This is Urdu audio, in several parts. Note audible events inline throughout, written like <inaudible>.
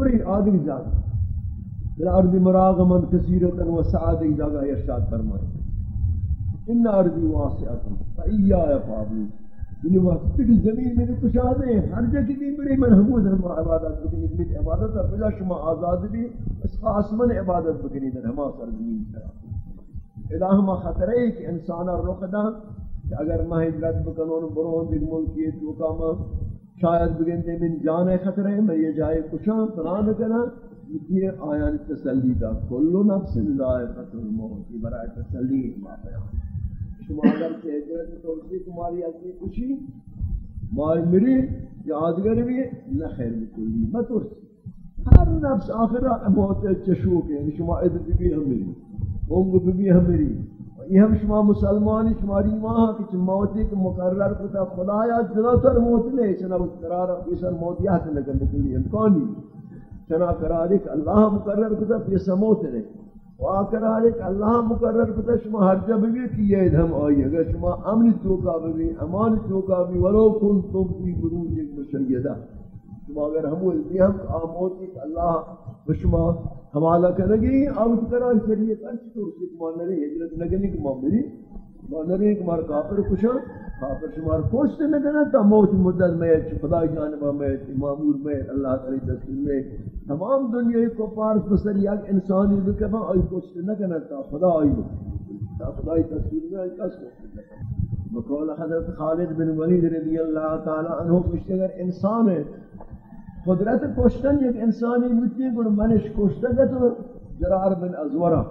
بری آدمی جاگا الارض مراغما کثیرتا و سعادی جاگا ارشاد فرمائے۔ ان ارضی واسعتا فایایا فابلو یعنی وقت کی زمین میں کچھ آدھے ہیں، ہر جگہ بھی میرے من حمود ہم عبادت بکنی میری عبادت ہے۔ بلا شما آزاد بھی، اس خاص من عبادت بکنی در ہما سرزمین کرا الہ ما خطرے ہے کہ انسانا رخ دا کہ اگر میں ہجرت بکنون برون دیکھ ملکی تو کاما شاید بگندے من جان خطرے میں یہ جائے کشاں پران کنا یہ آیان تسلی دا کلو نفس ذائقت الموت، یہ برای تسلی ما بیان۔ شما اگر کہ حجرت توسی تمہاری اصلی کچھی ماری مری، یادگر بھی نہ خیر بکلی مترسی ہر نفس آخر موت چشوک ہے، شما عدد بھی ہم مری انگ بھی ہم مری یہ ہم شما مسلمانی شماری وہاں کچھ موتی کے مقرر کتا خدایا جنا تر موت نہیں چنا اس قرار پیسر موت یاد لگن بکلی امکانی چنا قرار ایک اللہ مقرر کتا پیسر موت نہیں واقعہ کہ اللہ مقرر کتا شما ہر جب بھی کیے ہم آئی، اگر شما امن توقع بھی امان توقع بھی، ولو کن تم کی بروج ایک مشیدہ۔ شما اگر ہم ولدی ہم آموتی اللہ شما حوالہ کرے کرنگی آوت کرا شریعت انچ تو اسی کمان نرے حجرت نگنی کمان میری مانرے کمار کافر کشا، کافر شمار کوشتے میں کہنا تا موت مدد میں خدا جانبہ میں معمول میں اللہ تعالی دستور میں تمام دنیا کو پار بسر یک انسانی بکفا آئی کوشتے نہ کہنا تا خدا آئی تا خدای دستور میں کس کوشتے بقول حضرت خالد بن ولید رضی اللہ تعالی عنہ کشتے اگر انسان ہے قدرت کشتن یک انسانی بودتی ہے منش کشتے گا تو جرار بن ازورہ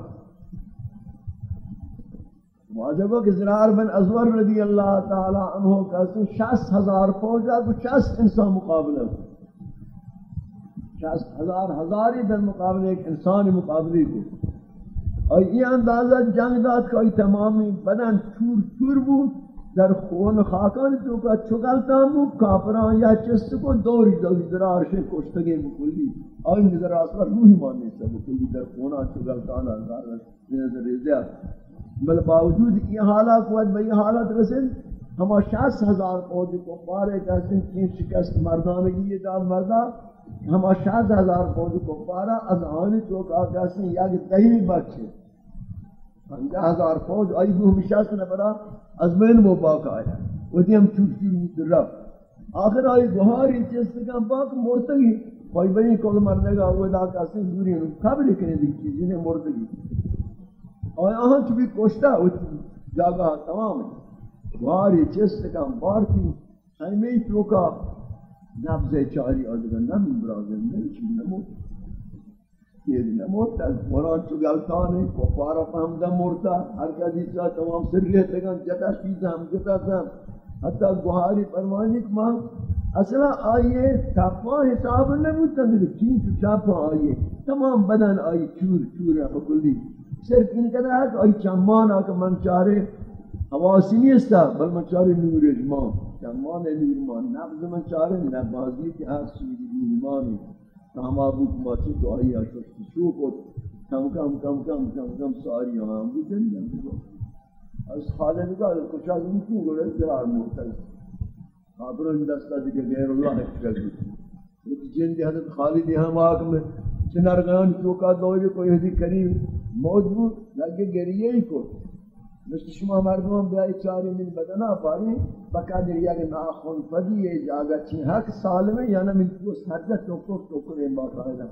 واجب کہ زرار بن ازور رضی اللہ تعالی عنہ کا شاس ہزار فوجا کو شاس انسان مقابلہ شاس ہزار ہزاری در مقابلے ایک انسان مقابلے کو اور یہ اندازہ جنگ داد کا تمامی بدن چور چور بود. در خون خاکان تو کا چگلتا مو کافران یا چست کو دوری دوری درار سے کشتگی بکلی آئی نظر آسا روحی ماننے سے بکلی در خونا چگلتا نظر نظر ریزیات بل باوجود یہ حالات قوت بھئی حالت رسل ہم شاس ہزار فوج کو پارے کہتے ہیں چین شکست مردانگی یہ داد مردہ ہم شاس ہزار فوج کو پارا، از آنی تو کہا کہتے ہیں یک دہی بچے۔ پنجہ ہزار فوج آئی بھی ہمیشہ سے نبرا از مین وہ باق آیا وہ دی ہم چوٹ کی روت رب۔ آخر آئی گوھاری چیز سے کہا باق مرتگی بھائی بھئی کل مردے گا؟ وہ دا کہتے ہیں۔ دوری ہم خبر کرنے دی چیزیں مردگی اور یہاں کی بھی کوشتا ہوتی جاگہ تمام ہے واری چست کا بارتی خیمے تو کا۔ نبز چاری آدھگا نمی برازر نہیں چی نموت یه مرد از قرآن تو گلتان کفار و فهمده مرتا. هر کسی تمام سریعت لگن جتا شیزم جتا سم حتی گوهاری فرمانی که ما اصلا آیه تپا حساب نبودن دیگه چین تو چپا آیه. تمام بدن آیه چور چور بکلی صرف این کده هست. آیه چمان آکه من چاره حواسی نیستا بل من چاره نور اجمان چمان نور اجمان نبض من چاره. نبازی که هست. سوید ایمانی ایمان ہے ہم تو آئی آشوشتی شو کو کم کم کم کم کم کم ساری ہم بھی جن جن جو اس خالد کا کچھ آدمی کیوں گوڑے جرار مرتل خابرون دستا دیکھے غیر اللہ اکتر دی جن دی حضرت خالد یہاں آکم چنرگان چوکا دوری کو یہ کریم موجود لگے گریے ہی کو مثل شما مردمان بیائی چاری من بدنا پاری بقدر یک ناخون پدی یہ جاگا چین حق سالمے یا یعنی نہ من پوست حرجہ ٹوکر ٹوکر این باقاعدہ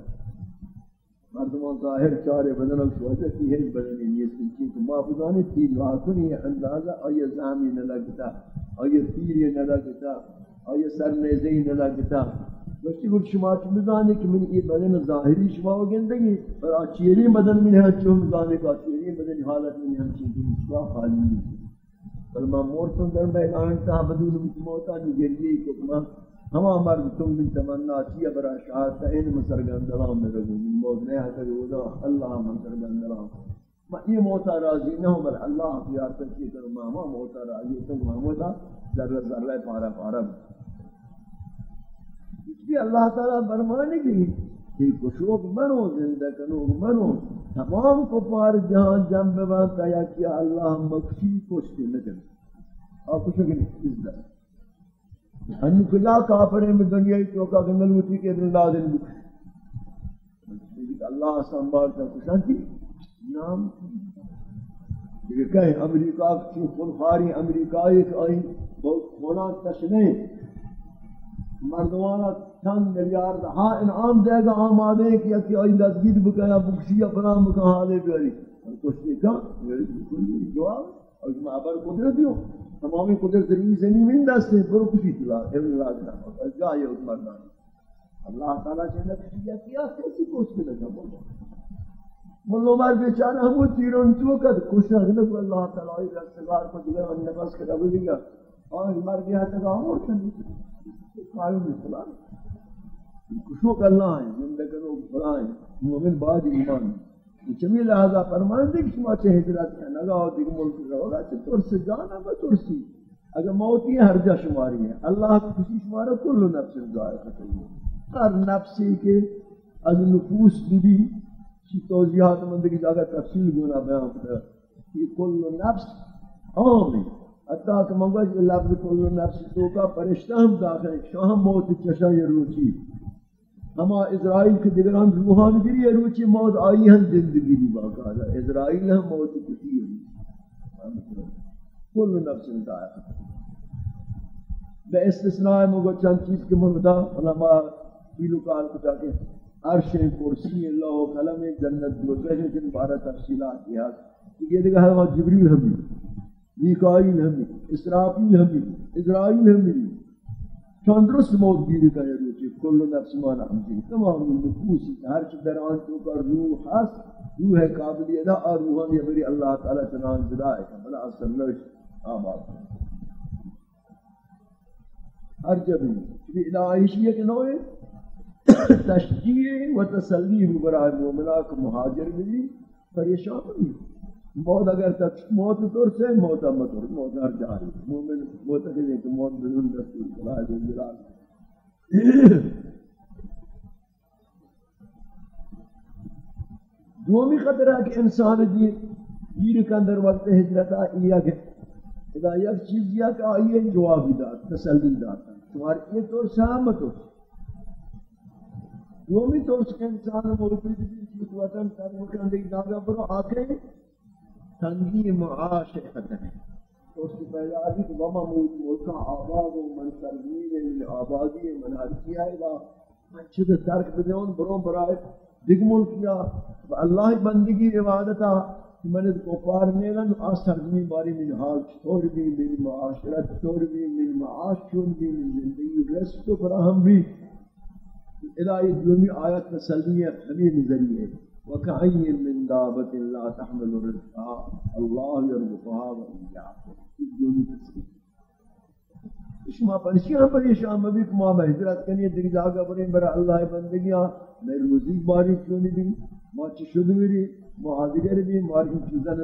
مردمان ظاہر چارے بدنا شوجہ کی ہے بدنی نیست کی تو محفوظانی تین راکنی اندازہ آئیے زامی نہ لگتا آئیے تیری نہ لگتا آئیے سر نیزی نہ لگتا گوشتی گفت شما چی بزانی کہ من یہ بدن ظاہری شما و گندگی؟ پر آچیری بدن من ہے چون بزانی کہ آچیری بدن حالت من ہے چون شما خالی نہیں پر میں مورتوں در میدان تا بدون بیت موتا جو گریے کو کما ہما مرد تم من تمنا چیا برا شاہد تا این مسرگان دلام میں رگو من موت نہیں ہے کہ وہ اللہ مسرگان دلام میں یہ موتا راضی نہ ہوں بل اللہ اختیار تکی کرو میں ہما موتا راضی تم محمودا ذرہ ذرہ پارا پارا۔ اس کہ اللہ تعالیٰ برمانے کی کہ کشوک منو زندہ کنوک منو تمام کفار جہاں جنب بانتا یا کیا اللہ مکشی کشتے لگن اور کشوک نہیں عزت انو کلا کافریں میں دنیا کی چوکا گنگل ہوتی کہ ابن نازل بکش اللہ سنبھالتا کشانتی نام کہ کہیں امریکہ کی خلخاری امریکہ ایک آئی بہت خونا تشنے مردوانا چند میلیارد ہاں انعام دے گا آمادے کہ یکی آئی دستگیر بکیا بکشی اپنا مکہ حالے بیاری. کچھ دیکھا میری بکل جواب؟ اور اس میں عبر قدرت ہوں تمامی قدرت روی زمین دست ہے برو کچھ اطلاع ابن اللہ جنہ اور جائے اس مردان اللہ تعالیٰ سے نفسیہ کیا؟ کیسی کوش کے لگا بولا ملو مار بیچارہ، ہم وہ تیرون تو کر کشنا گنب اللہ تعالیٰ علیہ رسولار کو دلے اور نفس کے رب لگا اور مر گیا تگا اور چلی قائم اسلام کشو کا اللہ ہے؟ زندگی کو بڑا مومن بعد ایمان چمی لہذا فرمان دے کہ شما چاہے ہجرت ہے نگا ہو دیکھ ملک رہو گا چھے ترس جانا با ترسی۔ اگر موتی ہے ہر جا شماری ہے اللہ کو کسی شمارا کل نفس ذائقہ ختم ہر نفسی کے از نفوس بھی بھی چی توضیحات مندگی جاگہ تفصیل گونا بیان کرتا کہ کل نفس عام ہے۔ حتیٰ کہ منگوش لفظ کل نفس تو کا پرشتہ ہم داخل ہے شاہ موت چشا یہ روچی۔ ہما اسرائیل کے دیگران روحان گری ہے روچی موت آئی ہم زندگی دی باقاعدہ اسرائیل ہم موت کسی ہے۔ کل نفس دائق بے استثناء مگو چند چیز کے مردہ علماء پیلو کال کو جاکے عرش کرسی اللہ و قلم جنت دوزہ جن بارہ تفصیلات کیا یہ دیکھا ہے، وہاں جبریل ہمیں میکائیل ہمیں اسرافیل ہمیں اسرائیل ہمیں چاندرست موت گیری کا یہ روچی کل نفس مانا ہمیں تمام نفوسی ہر چی در آن تو کا روح حس روح قابلی قابلیت اور روحانی بری اللہ تعالی چنان جدا ہے کہ بلا اصل لش آباد ہر جب بھی الہیشیہ کے نوئے تشجیع و تسلیح برای مومنہ کو مہاجر ملی پریشان ملی موت اگر تک موت طور سے، موت مطور موت ہر جاری مومن موت ہے کہ موت بدون رسول خدا جل جلال دومی خطرہ کہ انسان جی دی گیر کے اندر وقت ہجرت آئیہ کہ اذا یک چیز یا کہ آئیے جواب داد، تسلی داتا تمہاری یہ طور سے ہمت ہو۔ دومی طور سے انسان موجود دی وطن تر مکان دی جاگہ پر آکے تنگی معاش خطر ہے۔ اس کی پہلے آدھی کہ وما ملکا آباد و من ترمین من آبادی من حرکی آئے گا من چھتے ترک بدون برون برائے دیکھ ملکیا اللہ بندگی عبادتا کہ من اس کفار نیلن آسر بھی باری من حال چھوڑ بھی من معاشرت چھوڑ بھی من معاش چھوڑ بھی من زندگی رسط و فراہم بھی۔ الہی دومی آیت تسلیہ ہمیں نظریہ ہے۔ وكأي من دابة لا تحمل رزقها. الله يرزقها وإياكم. الدنيا تسليم شما پریشان پریشان مبی کہ ما ہجرت کنی دیکھ جاگا بریں برا اللہ بندگیاں، میں روزی باری کیوں نہیں بھی ما چی شد میری محاضر بھی ماری چیزن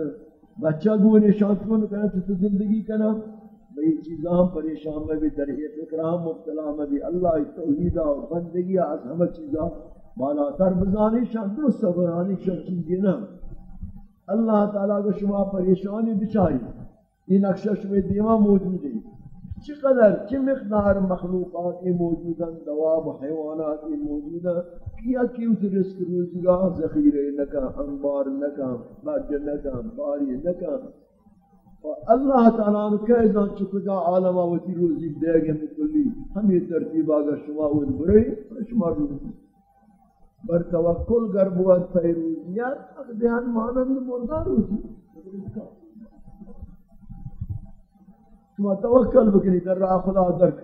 بچہ گو نشان کیوں کہنا تو زندگی کنا؟ بھئی چیزاں ہم پریشان میں بھی، در فکرہ مبتلا میں بھی، اللہ توحیدہ و بندگیہ، از ہمیں چیزاں بالا تر بزانی شان درست بزانی شان چیزی نہ اللہ تعالیٰ کو شما پریشانی بچاری یہ نقشہ شما دیما موجود ہے چقدر چی مقدار مخلوقات موجود ہیں دواب حیوانات موجود ہیں کیا کیوت رزق روزگاہ ذخیرے نکا انبار نکا بج نکا باری نکا اللہ تعالیٰ نے کہہ دان چکا عالم آوتی روزی دے گے مکلی ہم یہ ترتیب آگا شما ہوئے برے شما روزی بر توکل گر بود پیروزیت اقدیان مانند مردار ہوتی شما توکل بکنی در راہ خدا درک۔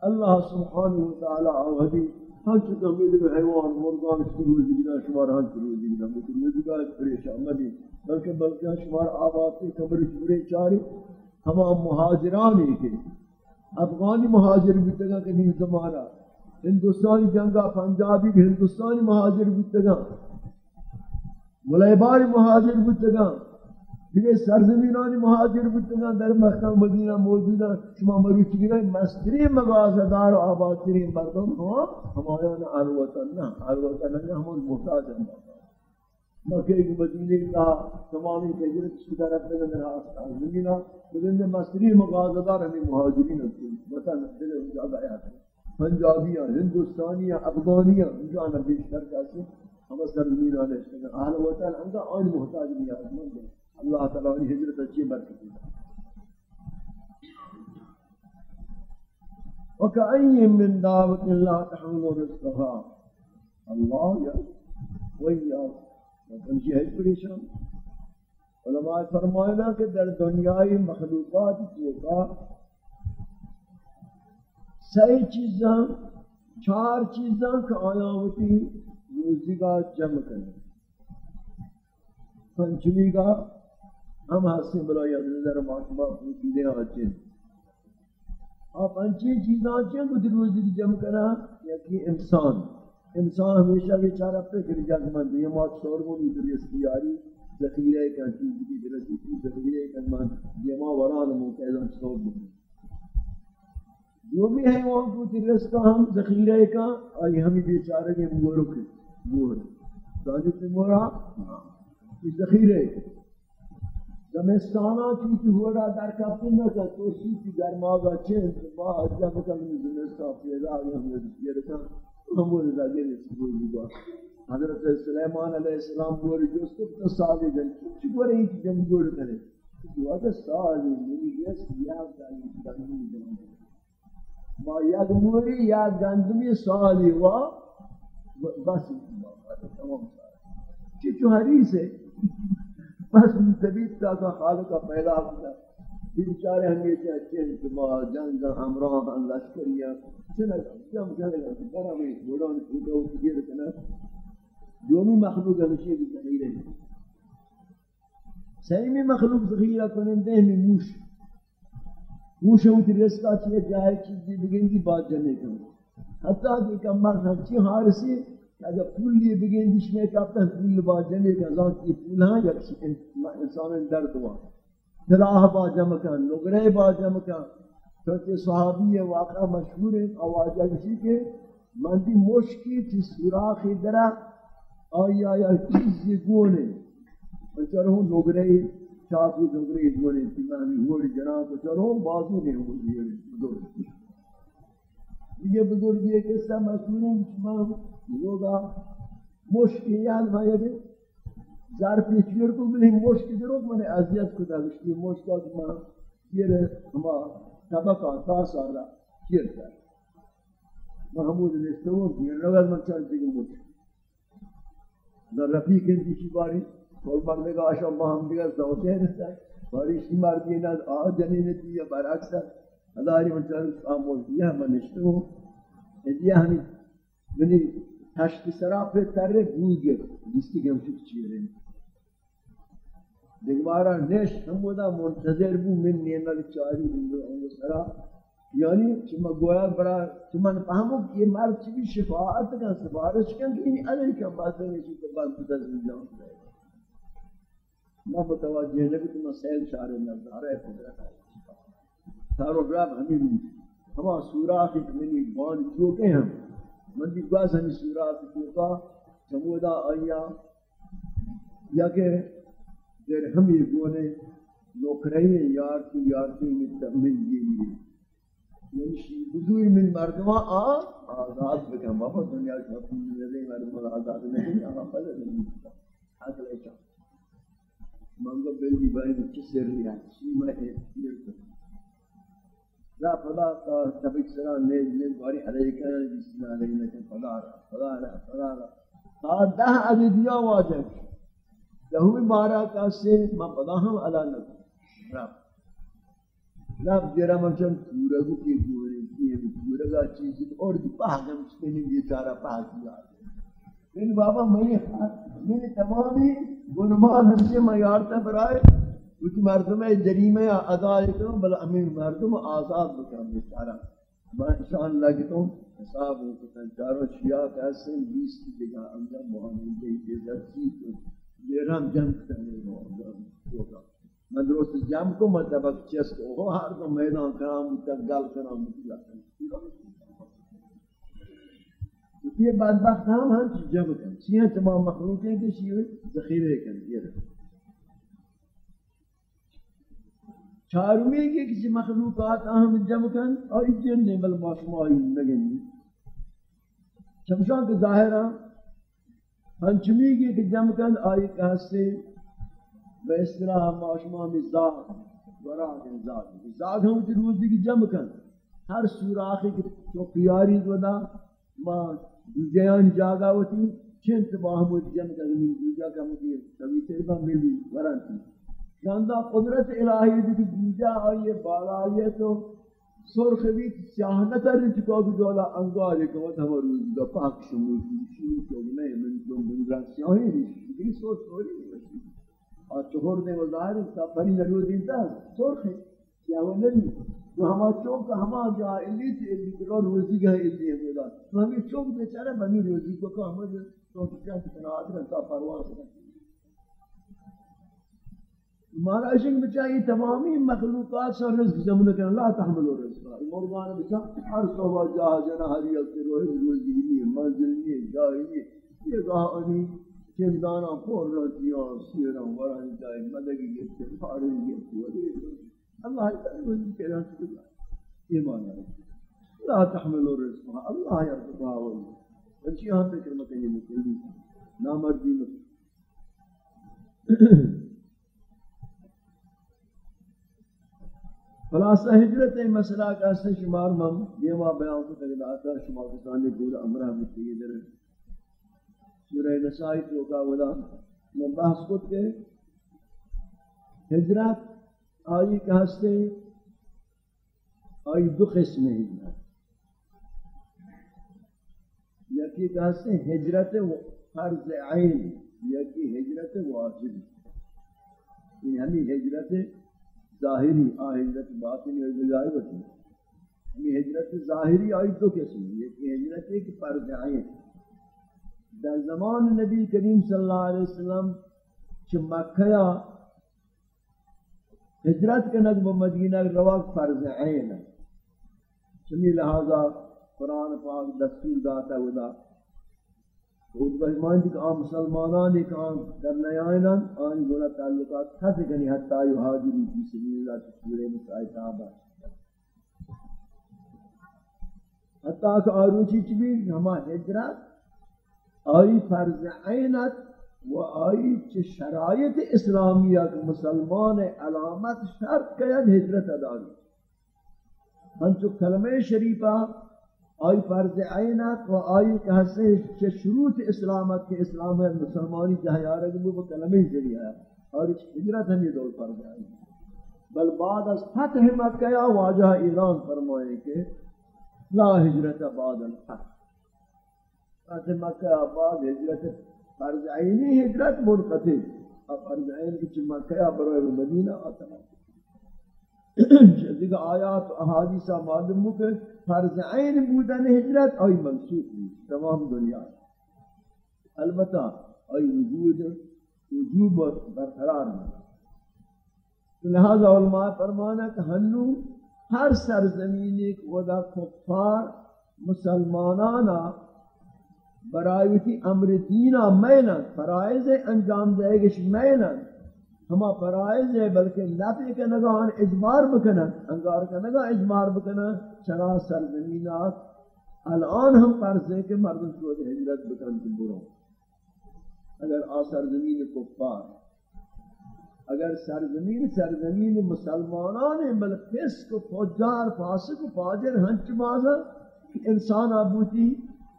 اللہ سبحانہ وتعالی آوہدی۔ ہاں چکا میدر حیوان مردان شروع دیگنا شمار ہاں شروع دیگنا میدر میدگاہ پریشان مدی بلکہ بلکہ شمار آباد کی قبر شبری چاری ہمان مہاجرانی کے افغانی مہاجر بھی تگا کہ نہیں زمانہ۔ ہندوستانی جنگا پنجابی بھی ہندوستانی مہاجر بودتگا ملیباری مہاجر بودتگا دیگه سرزمینانی مهاجر بودن در مکه و مدینه موجودن شما مروچی گیره مستری مغازدار و آبادترین مردم ها همایان اروتن نه اروتن نه همون محتاج هم مکه و مدینه کا تمامی کجرت کی طرف سے در زمینہ بلند مستری مغازدار ہمیں مہاجرین ہوتے ہیں۔ وطن، دل جگہ آیا پنجابیاں ہندوستانیاں افغانیاں جانا بیشتر کیسے ہم سرزمین والے اہل وطن اندر آن محتاج بھی ہے اللہ تعالیٰ نے ہجرت اچھی برکت دی وكأي من دعوة لا تحمل رزقها۔ الله يا وياك وتمشي هيك پریشان۔ علماء فرمائنا کہ در دنیای مخلوقات کی کا سی چیزاں، چار چیزاں کا آیا ہوتی روزی کا جمع کرنے پنچمی کا ہم حاصل بلا یا در محکمہ پوچھی دے آجین آپ انچی چیزاں چیزاں کو روزی کی جمع کرنا یکی انسان۔ انسان ہمیشہ کے چارہ پہ کر جاگمند یہ موت شور کو بھی دریس کی آری ذخیرہ کا چیز کی درسی کی، ذخیرہ کا من، یہ ماں وران موقعہ شور بھی جو بھی ہے وہاں کو ترس کا ہم، ذخیرہ کا آئی ہمیں بیچارے کے مورک مور ساجد مورا ہاں، یہ ذخیرہ ہے۔ زمستانا چیتی ہوا در کپن نہ کہ تو سیتی گرما گا چین با جب کل زمستان پیدا آگے ہم نے یہ رکھا۔ ہم وہ لگے رسول اللہ حضرت سلیمان علیہ السلام بولی جو اس کو تو سالی جن چی بولی ایک جن جوڑ کرے۔ جو آتا سالی میری یہ سیاہ دائی دنگی دنگی ما یک موری یا گندمی سالی و بس تمام چی چو حدیث ہے بس طبیعت کا کا خالق کا پیدا ہوتا بیچارے ہمیشہ اچھے انتما جنگ ہمراہ لشکریہ چنہ جم جنگ برا میں گوڑان چھوٹا ہو گیر کنا جو بھی مخلوق ہمیشہ بھی ذخیرہ ہے صحیح میں مخلوق ذخیرہ کنندے میں موش موش ہوتی رسکا چیئے جائے چیزی بگن کی بات جانے کا حتیٰ کہ کم مرد ہنچی حارسی اگر پول لیے بگن دیش میں کہتا ہے پول با جانے کا ذات کی پول ہاں یک انسان درد ہوا۔ دلاہ با جمع کن نگرے با جمع کن۔ چونکہ صحابی یہ واقعہ مشہور ہے آوازہ کسی کے۔ مندی مشکی تھی سوراخی درہ آئی آئی آیا چیزی گونے چرہوں نگرے چاپی نگرے گونے تھی ہوڑی جناب کو چرہوں بازو نہیں ہو دیئے یہ بزرگ۔ یہ قصہ مشہور ہے لوگا۔ مشکی یاد بھائی ظرفی چیر کو بلی مشکی درو میں اذیت کو دا مشکی مشکا کو میں چیر ہما طبقہ تا سارا چیر کر محمود نستو دیر لگا من چل دیگه مشکی در رفیق انتیشی باری۔ کل مرد کا آشا با ہم دیگر سوتے ہیں باری شی مردی نا آ جنینتی یا برعکس اداری من چل آموز دیا من نشتو دیا ہمیں بنی تشت سرا پہ ترے گوگے جستی کہ ہم چک چیرے دیگوارا نش ہم بودا منتظر بو من نینل چاری بندو ہم سرا یعنی چما گویا برا چمن فهمو کہ یہ مرد چی بھی شفاعت کا سفارش کن کہ نہیں علی کا بات ہے کہ تو بات تدل جاؤں نہ متوجہ ہے کہ تم سیل شار نظر ہے قدرت ہے سارو رب ہمیں ہم سوراخ ایک منی بان کیوں کہ ہم من بھی باز ہمیں سورات کیوکا سمودا آیا یا کہ در ہمیں گونے نوکرین یار کی یار کی متمن یہ یعنی بزرگ من مردما آ، آزاد بکن بابا دنیا کی اپنی نظر آزاد نہیں آقا فضل نہیں حق لے چاہ منگو بلدی بائی میں کس سر لیا سیمہ ہے یہ کرتا لا فلا تبك سرا نيج نيج باري عليك بسم الله عليك فلا فلا فلا تا ده ادیا واجب لهو مارا کا سے ما پدا ہم الا نہ رب رب جرا منچن پورا کو کی پورے کی پورا کا چیز اور دی پاگم سے نہیں یہ چارہ پاس دیا ان بابا میں ہاں، میں تمامی گنمان ہم سے معیار برائے، کچھ مردم جریمہ ادا کروں بل امین مردم آزاد بکنم بیچارہ میں انشان لگتوں حساب ہوتا چاروں شیعہ کیسے بیس کی جگہ اندر مہانی دے کے درسی کو دیران جنگ کرنے ہوگا میں درست جم کو مطلب چس کو ہر کو میدان کرام تک گل کرام۔ یہ بدبخت ہم ہم چیز جمع کریں۔ چیئے تمام مخلوقیں کے شیئے ذخیرے کریں یہ رکھیں چارمی کے کسی مخلوقات اہم جمع کن اور جن نے بل ماشمائی نگنی چمشان کے ظاہرہ ہنچمی کی کہ جم کن آئی کہستے بے اصطلاح معاشمہ میں زاگ وراغ زاگ زاگ ہم تی روزی کی جم کن ہر سوراخی کی چوکیاری دو دا ما جیان جاگا ہوتی، چنت باہمود جم کن من دوجا کا مجھے کبھی تیربا ملی وران تھی شاندہ قدرت الہی دی کہ آئیے، بالا آئیے تو سرخ بھی سیاہ نہ کر چکا کہ دولا انگار کو ہم روز دا پاک شمول شروع کو نہیں من تو من رنگ سیاہی نہیں یہ سوچ تھوڑی نہیں اور چہور دے وہ ظاہر ہے بڑی نرو دین تھا سرخ ہے سیاہ نہیں تو ہما چوک ہما جا الی تھی الی تو روزی گئے الی ہے میرا تو ہمیں چوک بیچارہ بنی روزی کو کہ ہمیں تو کیا کتنا آدھر تا پرواز کرتے مارا عشق بچائی تمامی مخلوقات سے رزق جمع کرنا لا تحمل رزق مرغان بچا ہر صبح جہاں جنا ہری اکتے روح روزی نہیں، منزل نہیں، جائی نہیں۔ یہ گاہ انی چندانا پور رہتی رہتیاں سیرا ورہن جائے مدگی گفتے فارغ گفتے اللہ تعالی روزی کے رہا سکتا ایمان ہے۔ لا تحمل رزق اللہ یرزقها ولی انچی ہم پہ کرمتیں یہ مکلی نامردی مکلی خلاصہ ہجرت ہے مسئلہ کا سے شمار مم یہ ماں بیان کو تک لاتا شمار کے سامنے دور امرہ میں تھی در سورہ نسائی تو کا ولا میں بحث کو کہ ہجرت آئی کا ہستے آئی دو قسم ہجرت یکی کا ہستے ہجرت فرض عین یکی ہجرت واجب یہ یعنی ہمیں ہجرت ظاہری، آ ہجرت باطنی اور جزائی ہوتی ہے۔ ہمیں ہجرت ظاہری آئی دو قسم ہے کہ ہجرت، ایک فرض عین۔ در زمان نبی کریم صلی اللہ علیہ وسلم، چھ مکہ ہجرت کے نقب مدینہ رواق فرض عین. ہے چمی لہذا قرآن پاک دستور داتا ودا. خود بہمان دی کہ آم مسلمانان ایک آم در نیائنا آن گونا تعلقات خط کنی حتی آئیو حاضری فی سبیل اللہ تسورے مسائی صحابہ حتی کہ آروچی چبی ہما حجرات آئی فرض عینت و آئی چھ شرائط اسلامیہ کہ مسلمان علامت شرط کید حجرت اداری۔ ہنچو کلمہ شریفہ، آئی فرض عینت و آئی کہ سے کہ شروط اسلامت کے اسلام ہے مسلمانی جہاں یارگ وہ کلمہ ذریعہ ہے۔ اور اس ہجرت ہم یہ دور فرض عینت بل بعد از فتح مکہ واجہ ایران فرمائے کہ لا ہجرت بعد الفتح۔ فتح مکہ بعد ہجرت فرض عینی ہجرت منقطع. اب فرض عین کی مکہ برائے مدینہ آتا ہے؟ دیگه آیات و احادیث معلوم ہو کہ فرض عین بودن ہجرت آئی منسوخ ہوئی تمام دنیا. البتہ آئی وجود، وجوب برقرار ہے لہذا علماء فرمانا کہ ہنو ہر سرزمین ایک ودا کفار مسلمانانا برایتی امر دینا مینن فرائض انجام دے گش مینن ہما فرائض ہے، بلکہ نفی کے نگاہان اجبار بکنن، انگار کا نگاہ اجبار بکنن، چرا سرزمینات الان ہم فرض ہے کہ مردم شود ہجرت بکن کی برو۔ اگر آ سرزمین کفار، اگر سرزمین سرزمین مسلمانان ہیں، بل فسق و فجار، فاسق و فاجر، ہنچ مازا، کہ انسان آبوتی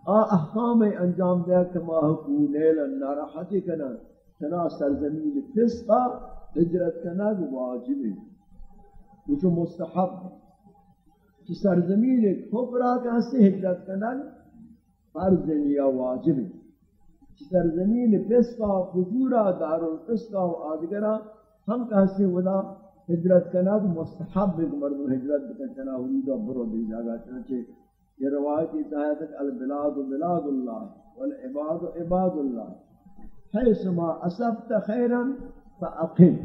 آ احکام انجام دیا کہ ماہ کو نیلا ناراحتی کنن چنا سرزمین فسقا ہجرت کنگ واجب ہے۔ وہ مستحب کہ سرزمین کفرا کا سے ہجرت کنگ فرض یا واجب ہے۔ سرزمین فسقا فجورا دار الفسقا و آدگرا، ہم کہتے ودا ہجرت کنگ مستحب ہے مرد ہجرت بکن چنا حدودہ برو دی جاگا، چنانچہ یہ روایت اتحایت البلاد بلاد اللہ والعباد عباد اللہ۔ حيث ما أصبت خيرا فأقم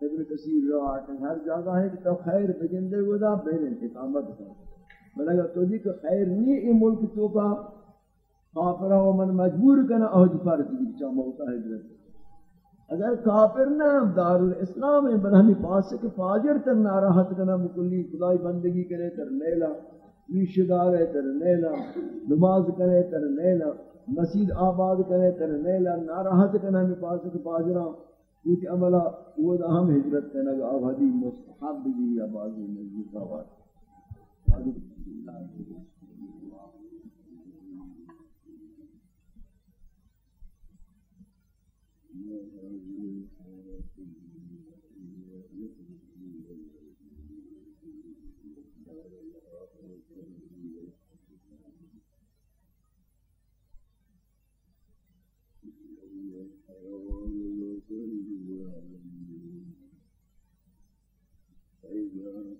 ابن کثیر روایت ہے، ہر جگہ ہے کہ تو خیر بجندے ودا بین انتقامت کا بل اگر تو دی کہ خیر نہیں ای ملک تو کا کافر و من مجبور کنا اوج جی فرض دی چا موتا ہے جی حضرت اگر کافر نہ ہم دار الاسلام ہے بل ہمیں پاس سے کہ فاجر تر ناراحت کنا مکلی خدای بندگی کرے تر لیلا ویشدار ہے تر لیلا نماز کرے تر لیلا مسجد آباد کرے تر نیلا، ناراحت کرنا میں پاس کے پاجرا کیونکہ عملہ، وہ دا ہم ہجرت کرنا گا آبادی مستحب بھی یا بازی مسجد آباد Thank you.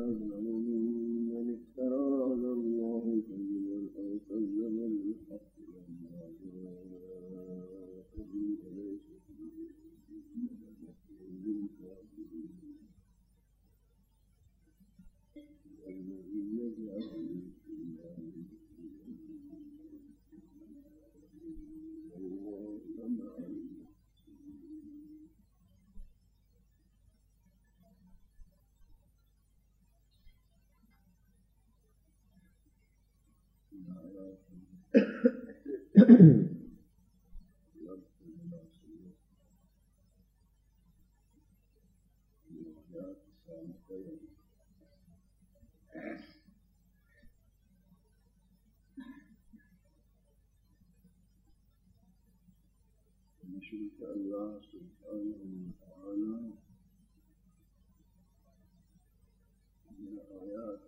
learn مشرك الله سبحانه وتعالى من آيات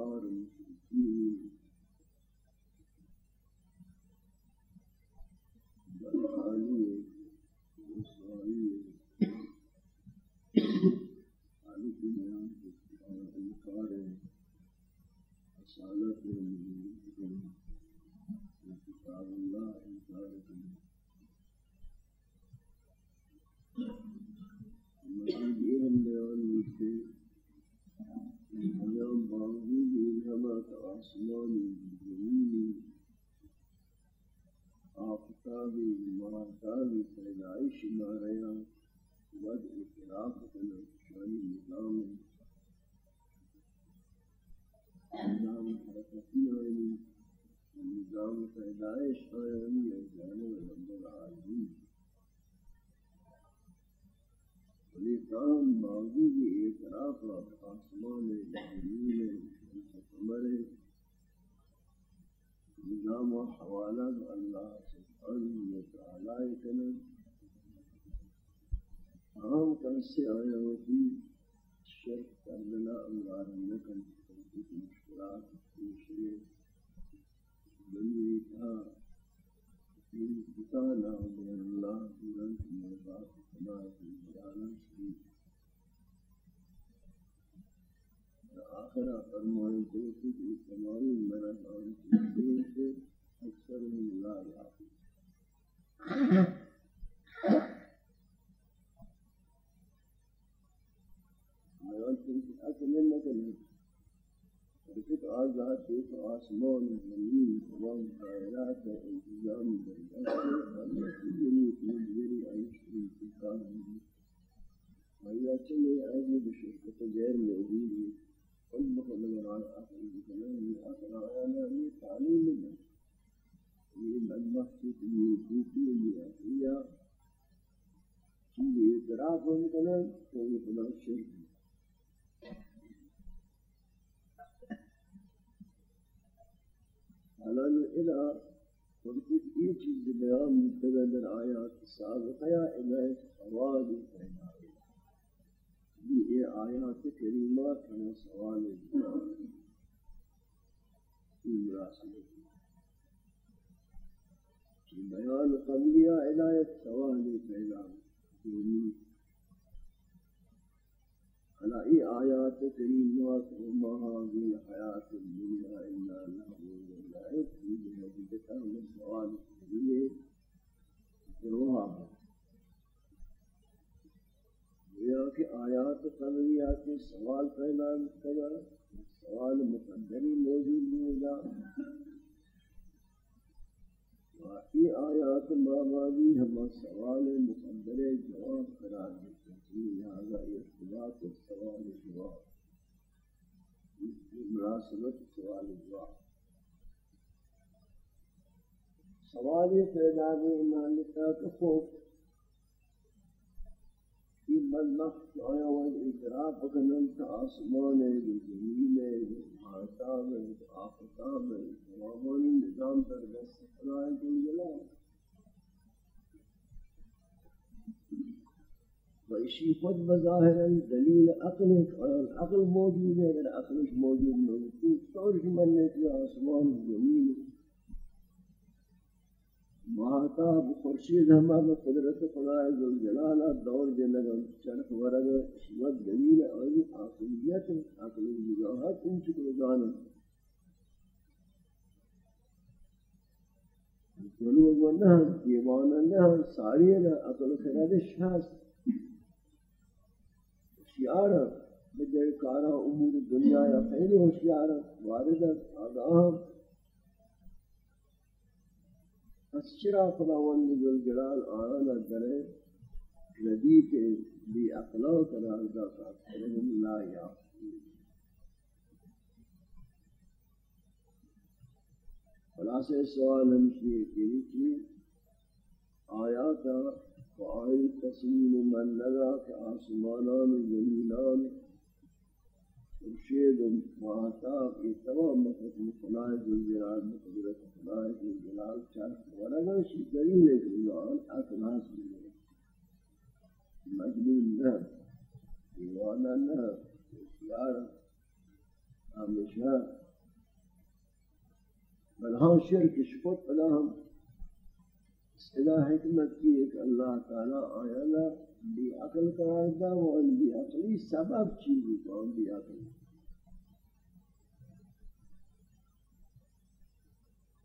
كفار المشركين بالحالية وإسرائيل على كل إنكار رسالة من الله إنكار مزيد هم بيان مشكل اليوم باوجود إلهامات آسمان زمين آفتاب مراتاب پیدائش ماریا ود اعتراف کنا شانی نظام نظام حرکتی آئینی نظام پیدائش آئینی جانب رب العالمین ولی دام موجود اعتراف و آسمان زمین کمر نظام و حوالت اللہ سبحانہ و تعالی کنن ہم کیسے آئے ہوتی شرک کردنا امرار نکن. تلکت مشکلات پیشے بنوی تھا. بتا نہ اللہ بلند مرباط آخر فرمائے تھے کہ یہ تمہاری میرا نام سے اکثر لا یاد آیا کہ بفك آزاد بيت آسمان زمین و مقایلات و انتظام بالأسر والمسیلی تنزلی عیشتی تکان ہمی ویا چلے آزی بشرکت غیر موجودی قلب خلق رائے حالاً إلى ہم إيش البيان من قبل الايات السابقة يا سابقہ سؤال الہ سوال پیدا یہ آیات کریمہ کنا سوال یہ البيان بیان يا إلهي سوال پیدا إيه على اي آيات كريمات وما هذه الحياة الدنيا إلا لهو ولعب في حقیقتا من سوال قبلیہ روحا یا کہ آیات قبلیہ کے سوال پیدا کرنا سوال مقدمی موجود ہوگا یہ آیات مابادی ہم سوال مقدر جواب قرار دیتے ہیں لہذا ارتباط سوال جواب مناسبت سوال جواب۔ سوال یہ پیدا ہے ایمان لکھا کہ خوف۔ یہ ملک آیا وہ اعتراف کنن کا آسمان ہے زمین ہے آفتاب ہے آفتاب ہے تمامی نظام در دست خدا ہے جل جلال و اسی خود بظاہر دلیل عقل عقل موجود ہے اگر عقل موجود نہیں تو طور کی مننے کی آسمان زمین مہتاب خورشید ہمارا قدرت خدا ذل جلالہ دور دے لگا چرخ ورگ شمت دلیل آئی عقلیت عقلی وجاہت ان چکل جانا ولو ونہ دیوانا نہ ساری عقل خردش ہست شیار بدر کارا، امور دنیا یا خیلی ہوشیار وارد آگاہ پس چرا خداوند جلال آنا کرے ردیف بی اقلا قرار دا فاکرهم لا یعقلون خلاصے سوال ہمشی کہ کی آیاتا و آئی تسلیم من لگا کہ آسمانان و زمینان مرشید محتاق یہ تمام مقصد خدای جل جلال قدرت خدای جل جلال چاہت ورگا شی دلیل ہے کہ اللہ اصل حاصل ہے مجنون نہ دیوانا نہ ہوشیار ہمیشہ بل ہاں شرک شکت پدا ہم اصطلاح حکمت کی ایک اللہ تعالی آیا بی عقل قرار دا و ان بی عقلی سبب چیزی تو ان بی عقلی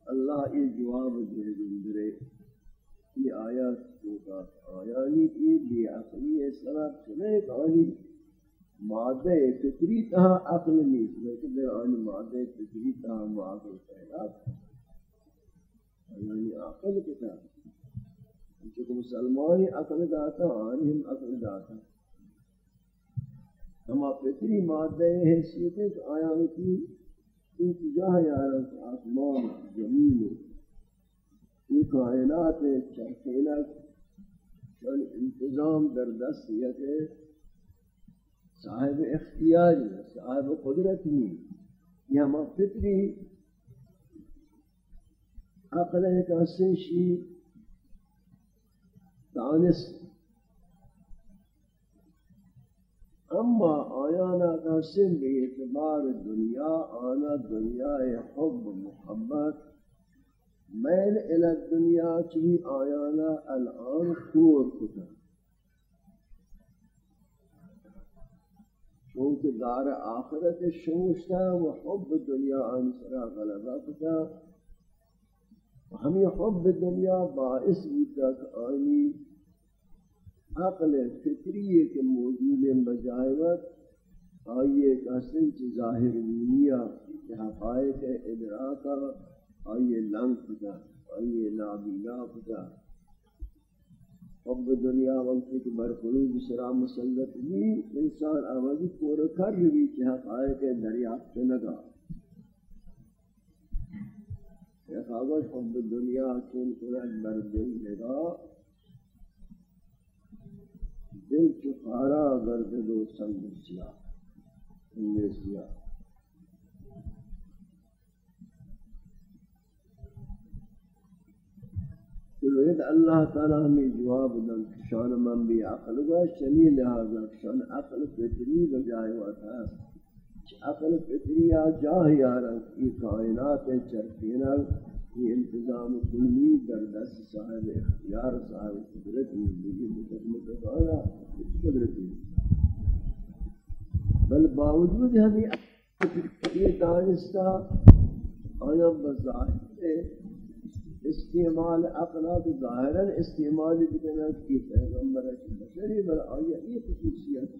اللہ یہ جواب دے دندرے یہ آیات کو کا آیانی کی بی عقلی سبب چلے کانی مادہ فطری تہا عقل نہیں لیکن در آنی، مادہ فطری تہا معاقل پیدا یعنی عقل کتاب چونکہ مسلمانی عقل داتا آنی ہم عقل داتا ہما فطری مادہ حیثیت ہے کہ آیا کی انتجاہ یارا آسمان زمین یہ کائنات چرخینت چون انتظام در دست یہ صاحب اختیار، صاحب قدرت نہیں یہ ہما فطری عقل ایک حسن شیئی دانست. اما آیانا قسم به اعتبار دنیا، آنا دنیا حب و محبت میل الى الدنیا چی آیانا الان خور کتا چونکہ دار آخرت شوشتا و حب دنیا آن سرا غلبہ کتا ہمیں حب دنیا باعث ہوتا کہ آنی عقل فطری کے موجود بجائے وقت آئیے کسن چی ظاہر نینیا کہ حقائق ادراکا آئیے لنگ خدا آئیے نابینا خدا حب دنیا وقت کہ برقلوب سرا مسلط بھی انسان آوازی پورا کر بھی کہ حقائق دریافت نگا۔ ایک آگوش حب دنیا چون کنن بردل نگا دل چکارا گرد دو سنگ سیاہ انگے سیاہ۔ تو اللہ تعالی ہمیں جواب دن شان من بھی عقل گا شنی لہذا شان عقل فطری بجائے ہوتا ہے عقل فطری آ جاہ یارا، یہ کائنات چرکینا یہ انتظام کلی در دست صاحب اختیار، صاحب قدرت زندگی متقمت آیا قدرت بل باوجود ہمیں یہ دانستہ آیا بظاہر استعمال اقلاق ظاہرا استعمال بکنا کی پیغمبر کی بشری بل آیا یہ خصوصیت۔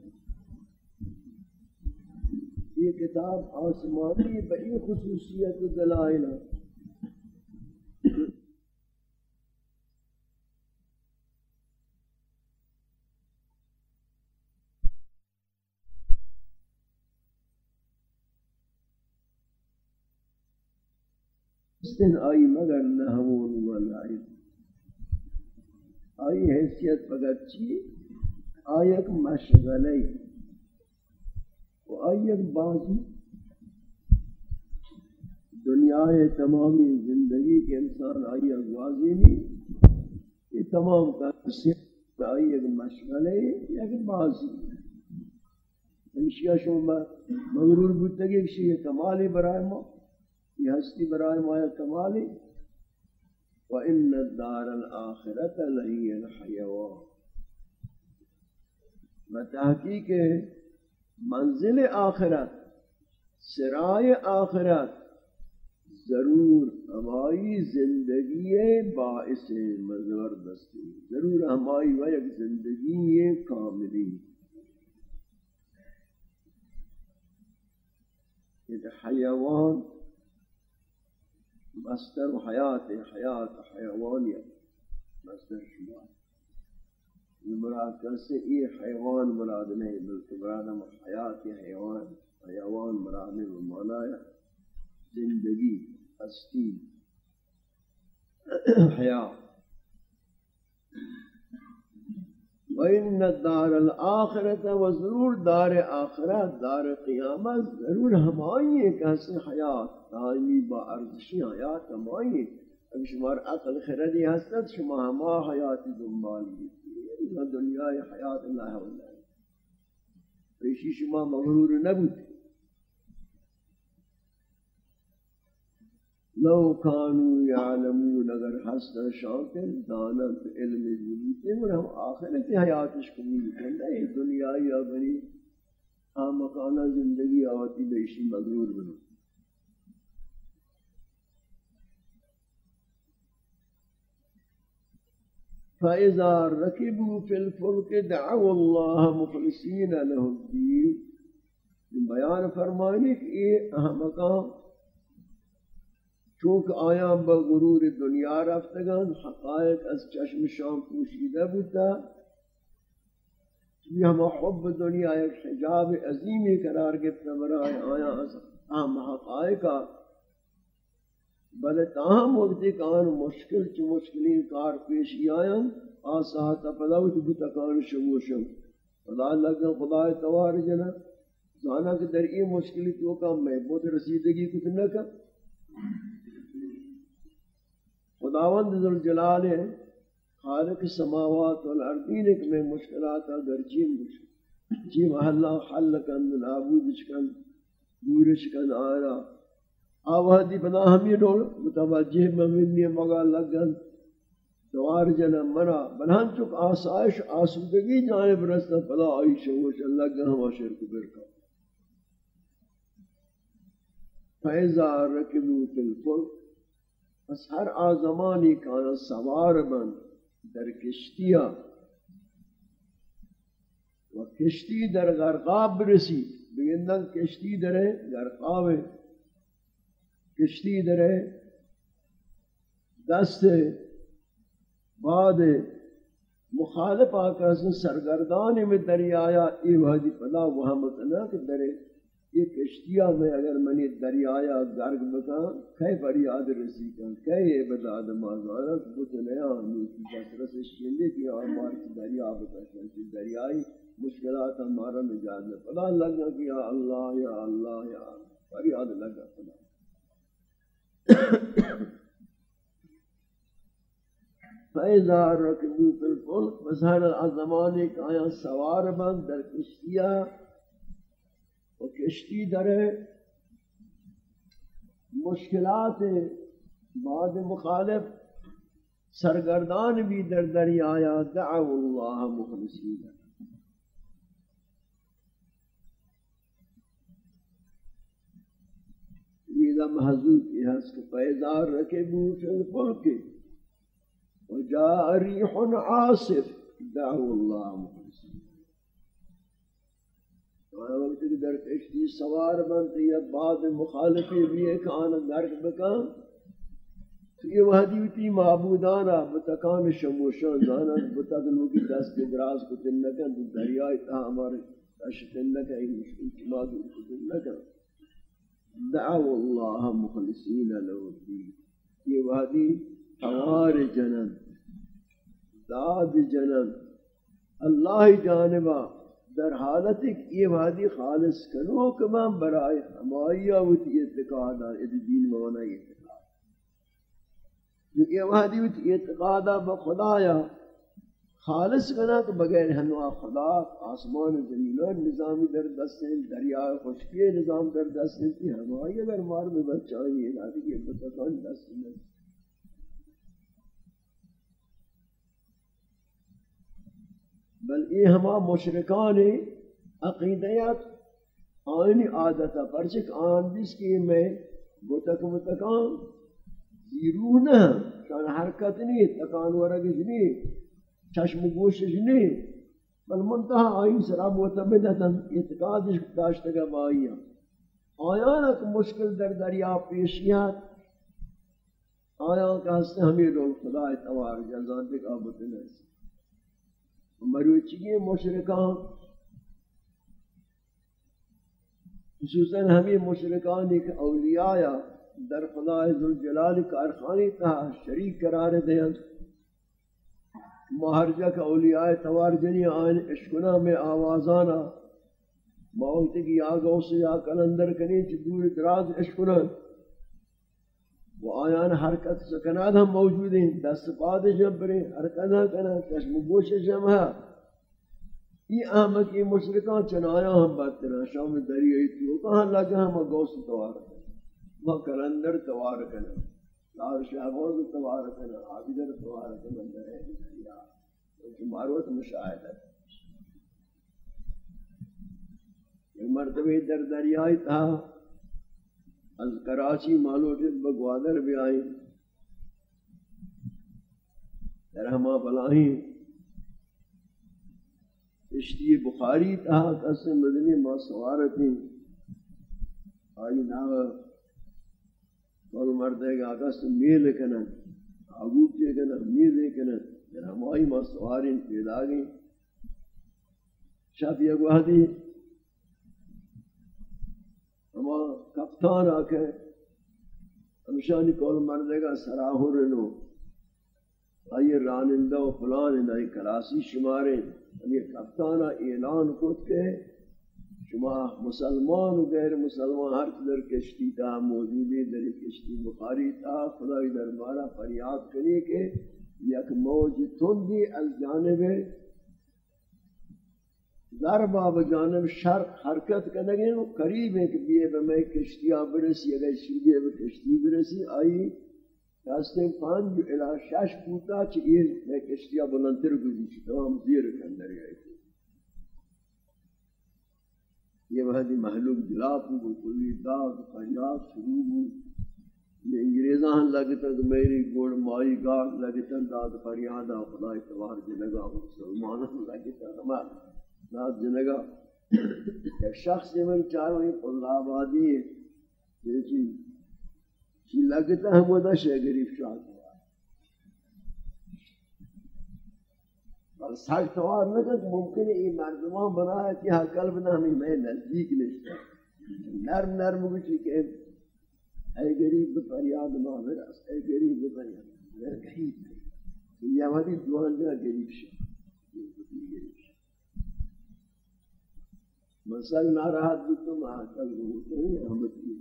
یہ کتاب آسمانی بئی خصوصیت دلائل استن آئی مگر نحوون و لائب آئی. حیثیت فقط چی؟ آئی ایک مشغلی و آئی ایک بازی دنیا تمامی زندگی کے انسان آئی ایک واضح نہیں یہ تمام کا آئی ایک مشغل مشغلی ایک بازی۔ ہمشیہ شما مغرور بودتگی کسی یہ کمالی برائے موت یہ ہستی برائے مایا کمالی وَإِنَّ الدَّارَ الْآخِرَةَ لَهِيَ الْحَيَوَانِ بتحقیق منزل آخرت، سرائے آخرت ضرور ہماری زندگی باعث مزور دستی۔ ضرور ہماری وہ ایک زندگی کاملی۔ یہ حیوان، مصدر حیات حیات حیوانیت مصدر شما۔ یہ مراد کرسے یہ حیوان مراد نہیں، بلکہ مراد ہم حیات، حیوان حیوان مراد نہیں مانا ہے زندگی۔ ہستی حیات وَإِنَّ الدَّارَ الْآخِرَةَ وَضْرُورِ دار آخرت دار قیامت ضرور ہمائی ایک ایسی حیات. دائمی با ارزشی حیات ہمائی اگر شمار عقل خردی ہستت شما ہما حیات دنبالی یہ دنیا حیات اللہ واللہ پیشی شما مغرور نبود. لو کانو یعلمون اگر حسن شاکر، دانت علم جلیتے اور ہم آخرت حیاتش کمی کرنا ہے دنیا یا بنی آمکانہ زندگی آواتی بیشی مغرور بنو. فَإِذَا رَكِبُوا فِي الْفُلْكِ دَعَوَ اللَّهَ مُخْلِصِينَ لَهُ الدِّينَ. بیان فرمائنے کہ یہ احمقان چونکہ آیا بغرور دنیا رفتگان حقائق از چشم شام پوشیدہ بودتا یہ ہم حب دنیا ایک حجاب عظیمی قرار گفتا برای آیا ہم حقائقا بلے تاہم وقتی کان مشکل چو مشکلین کار پیشی آیا آساہتا پلاوت بوتا کان شمو شم خدا لگا خدا توار جنا زانا کہ در این مشکلی تو کام میں بہت رسیدگی کتنا نہ کر خداوند ذل جلال خالق سماوات والارضین ایک میں مشکلات اگر جیم جی محلہ حل کن نابود شکن دور شکن آرا۔ آوہدی بنا ہمی ڈول، متوجہ ممنی مگا لگن۔ دوار جنم منا بنان چک آسائش، آسودگی جانب رستا فلا آئیش وش اللہ گا ہما شرک برکا فیضا رکبو فی الفلک پس ہر آزمانی کانا سوار بن در کشتیا و کشتی در غرقاب برسی بگندن کشتی در غرقاب۔ کشتی در دست بعد مخالف آکر سرگردانی میں دریایا۔ ای وحدی پدا وہاں متنا کہ درے یہ کشتیاں میں اگر منی دریایا گرگ بکا کئی بڑی آد رسی کن، کئی عبد آدم آزارا بت نیا ہمیں کی کسرت سے شیندے کی آمار کی دریا بکا شنچی دریائی مشکلات ہمارا نجات میں پدا لگا کہ یا اللہ یا اللہ یا اللہ۔ بڑی آد لگا پدا فَإِذَا رَكِبُوا فِي الْفُلْكِ بَسَهَرَ الْعَظَمَانِ کایا سوار بند در کشتیاں و کشتی در مشکلات بعد مخالف سرگردان بھی در دریا دعو اللہ مخلصین۔ ویدہ محضور کی حس کے پیدار رکھے بوش الفلک وجاء ریح عاصف دعو اللہ مخلصین۔ آیا وقت در کشتی سوار بنتے یا بعد مخالفی بھی ایک آنا درک بکان یہ وحدی ہوتی معبودانا بتکان شموشان دانا بتکن کی دست دراز کو تن نکن، تو دریائی تا ہمارے اشتن نکن ای مشکل کی معبود کو تن نکن۔ دعو اللہ مخلصین له الدین۔ یہ وحدی حوار جنن، داد جنن۔ اللہ جانبا در حالت ایک یہ وحدی خالص کنو کمان برائے ہمائیہ ہوتی اتقادا ادھ دین مونا یہ یہ وحدی وچ اعتقادا بخدایا خالص کنا کہ بغیر ہنوا خدا، آسمان زمین اور نظامی در دست ہیں، دریا خشکی نظام در دست ہیں کہ ہماری اگر مار میں بچائی ہے کہ یہ بتکان دست ہیں بل یہ ہما مشرکان عقیدیت، آئینی عادت پرچک آن جس کی میں بتک متکان زیرو نہ شان حرکت نہیں تکان ورگش نہیں چشم گوشش نہیں بل منتہا آئین سرا معتمدتا اعتقادش داشتگا بائی آیانا کہ مشکل در دریا پیشیات، آیا کہ ہستے ہمیں لوگ خدا اتوار جزان تک آبت نیسی مروچی مشرکان، خصوصا ہمیں مشرکان ایک اولیاء در خدا ذوالجلال کارخانی تا شریک قرار دیں مہرجہ کا اولیاء توار جنی آئین اشکنا میں آوازانا۔ موقتی کی یا گوس یا کلندر کنی چی دور دراز اشکنا وہ آیان حرکت سکناد ہم موجود ہیں، دست پاد جب برے حرکت ہم کنا چشم گوش جم ہے یہ احمد کی مشرکان چنایا ہم بات کرنا شام دریائی تو کہاں لگا ہم گوس توار ما کلندر توار کنا لار شاہوز توار کنا عابدر توار کنا در یا کہ ماروت مشاہد ہے ایک مرتبہ در دریائی تھا از کراچی مالوٹت بگوادر بھی آئی در ہما بلائی اشتی بخاری تھا کس مدنی ما سوارتی. آئی ناو اور مردے گا آگاس میل کنن آگوب چے کنن میل کنن در ہمائی ما سوارین پیدا گئی. شاپ یہ گوہ دی ہما کپتان آکے ہمشانی کول مردے گا سراہو رنو آئیے رانندہ و فلان اندائی کلاسی شماریں یہ یعنی کپتانا اعلان کت کے شما مسلمان و غیر مسلمان، ہر در کشتی تا، موجودی در کشتی بخاری تا، خدای در مارا فریاد کرے کہ یک موج تندی از جانب در باب جانب شرق حرکت کرنے قریب ہے کہ یہ میں کشتی برسی، اگر شیدے میں کشتی برسی، آئی راستے پانچ الہ شش پوتا چیئے میں کشتیاں بلندر گزی تو ہم زیر کندر گئے تھے یہ وحدی محلوق دلاپ ہوں کلی داغ فریاد، شروع ہوں یہ انگریزان لگتا کہ میری گوڑ مائی گاڑ لگتا داد فریادا خدای توار جنگا ہوں سلمانہ لگتا ہمارا۔ داد جنگا ایک شخص یہ من چاہوں یہ قلع آبادی ہے یہ چیز چی لگتا ہم وہ دا شہ گریف شاہ اور سچ توار نہ کہ ممکن ہے یہ مردمان بنایا کہ ہاں قلب نہ ہمیں میں نزدیک نشتا نرم نرم کچھ کہ اے غریب فریاد نہ میرا اے غریب فریاد میرا کہیں یہ ہماری دوان جو غریب شے مسل ناراحت بھی تو محاکل ہوتے ہیں احمد کی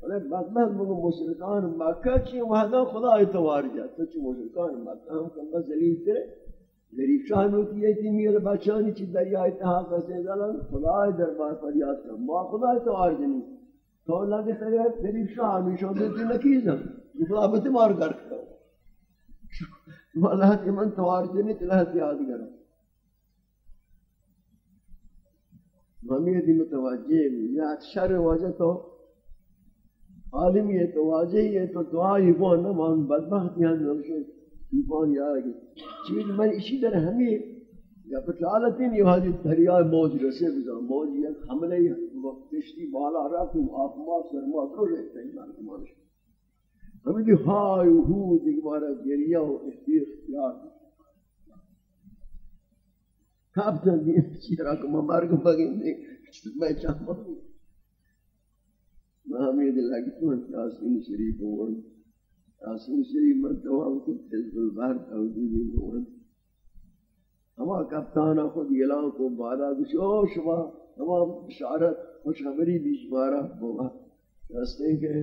اور بدبخت بگو مشرکان مکہ چی وحدہ خدا اتوار جاتا چی مشرکان مکہ ہم کم بس ذلیل ترے غریب شاہ نوتی ہے کہ میرے بچانی چی دریا اتحاق سے دلن، خدا دربار فریاد کر. ما خدا اتوار جنی تو لگے تگے تیری شاہ ہمیشہ دیتی نکیزم مطلب مار کر. <laughs> والا کہ من توار جنی تلہت یاد کرو ممی دی متوجہ یا شر وجہ تو عالم یہ تو واجہ یہ تو دعا دعائی بون نمان بدبخت یہاں نمشے ایمان یا آگے؟ چیز میں اسی در ہمیں یا پتلالتین یہ حاجت دریائے موج رسے بزا، موج یک حملے وقت کشتی بالا رکھوں، آپ ما سرما کرو رہتا ہے مانش ہمیں دی ہائی ہو، دیکھ بارا گریہ و اختیار کابتن دی چیرا کو ممارک بگین دے میں چاہتا ہوں محمد لگی تو تاسین شریف ہوں تاسین شریف مرتبہ کو حزب البحر توجیدی ہوں ہما کپتانا خود یلاؤ کو بالا کچھ او شما تمام بشارت خوشخبری بیش بارا ہوگا کے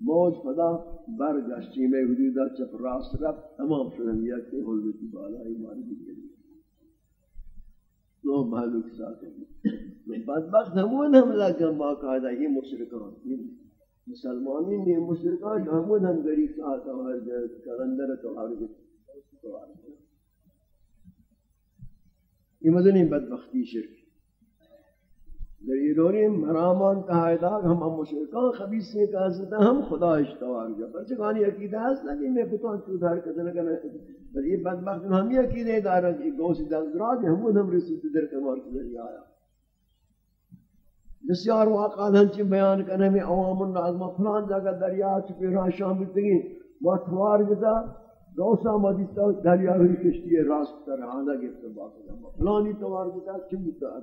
موج پدا برگشتی میں حدودہ چپ راست رب تمام شرمیہ کے حلوتی بالا ایمان بھی گئی دو مهلوک ساکن بدبخت همون حمله ما باقاعده این مشرکان مسلمانین این مشرکان همون هم گریب آتا هر جای کلندر تو هر جای این مدنی بدبختی شرک در ایرانی مرامان قاعدہ ہم ہم مشرکان خبیث سے کہا سکتا ہم خدا اشتوار جا پر چکانی عقیدہ ہے کہ میں پتان چود ہر کتنا کنا پر یہ بدبخت ہم یہ عقیدہ دارا کہ گو سے دلدرات ہم ہم رسول در کمار کے آیا۔ بسیار واقعات ہم چی بیان کرنے میں عوام النازمہ فلان جگہ دریا چکے راہ شام بتگی وہ تھوار جتا دو سا دریا ہوئی کشتی راست تر آدھا گفت باقی فلانی توار جتا چم بتا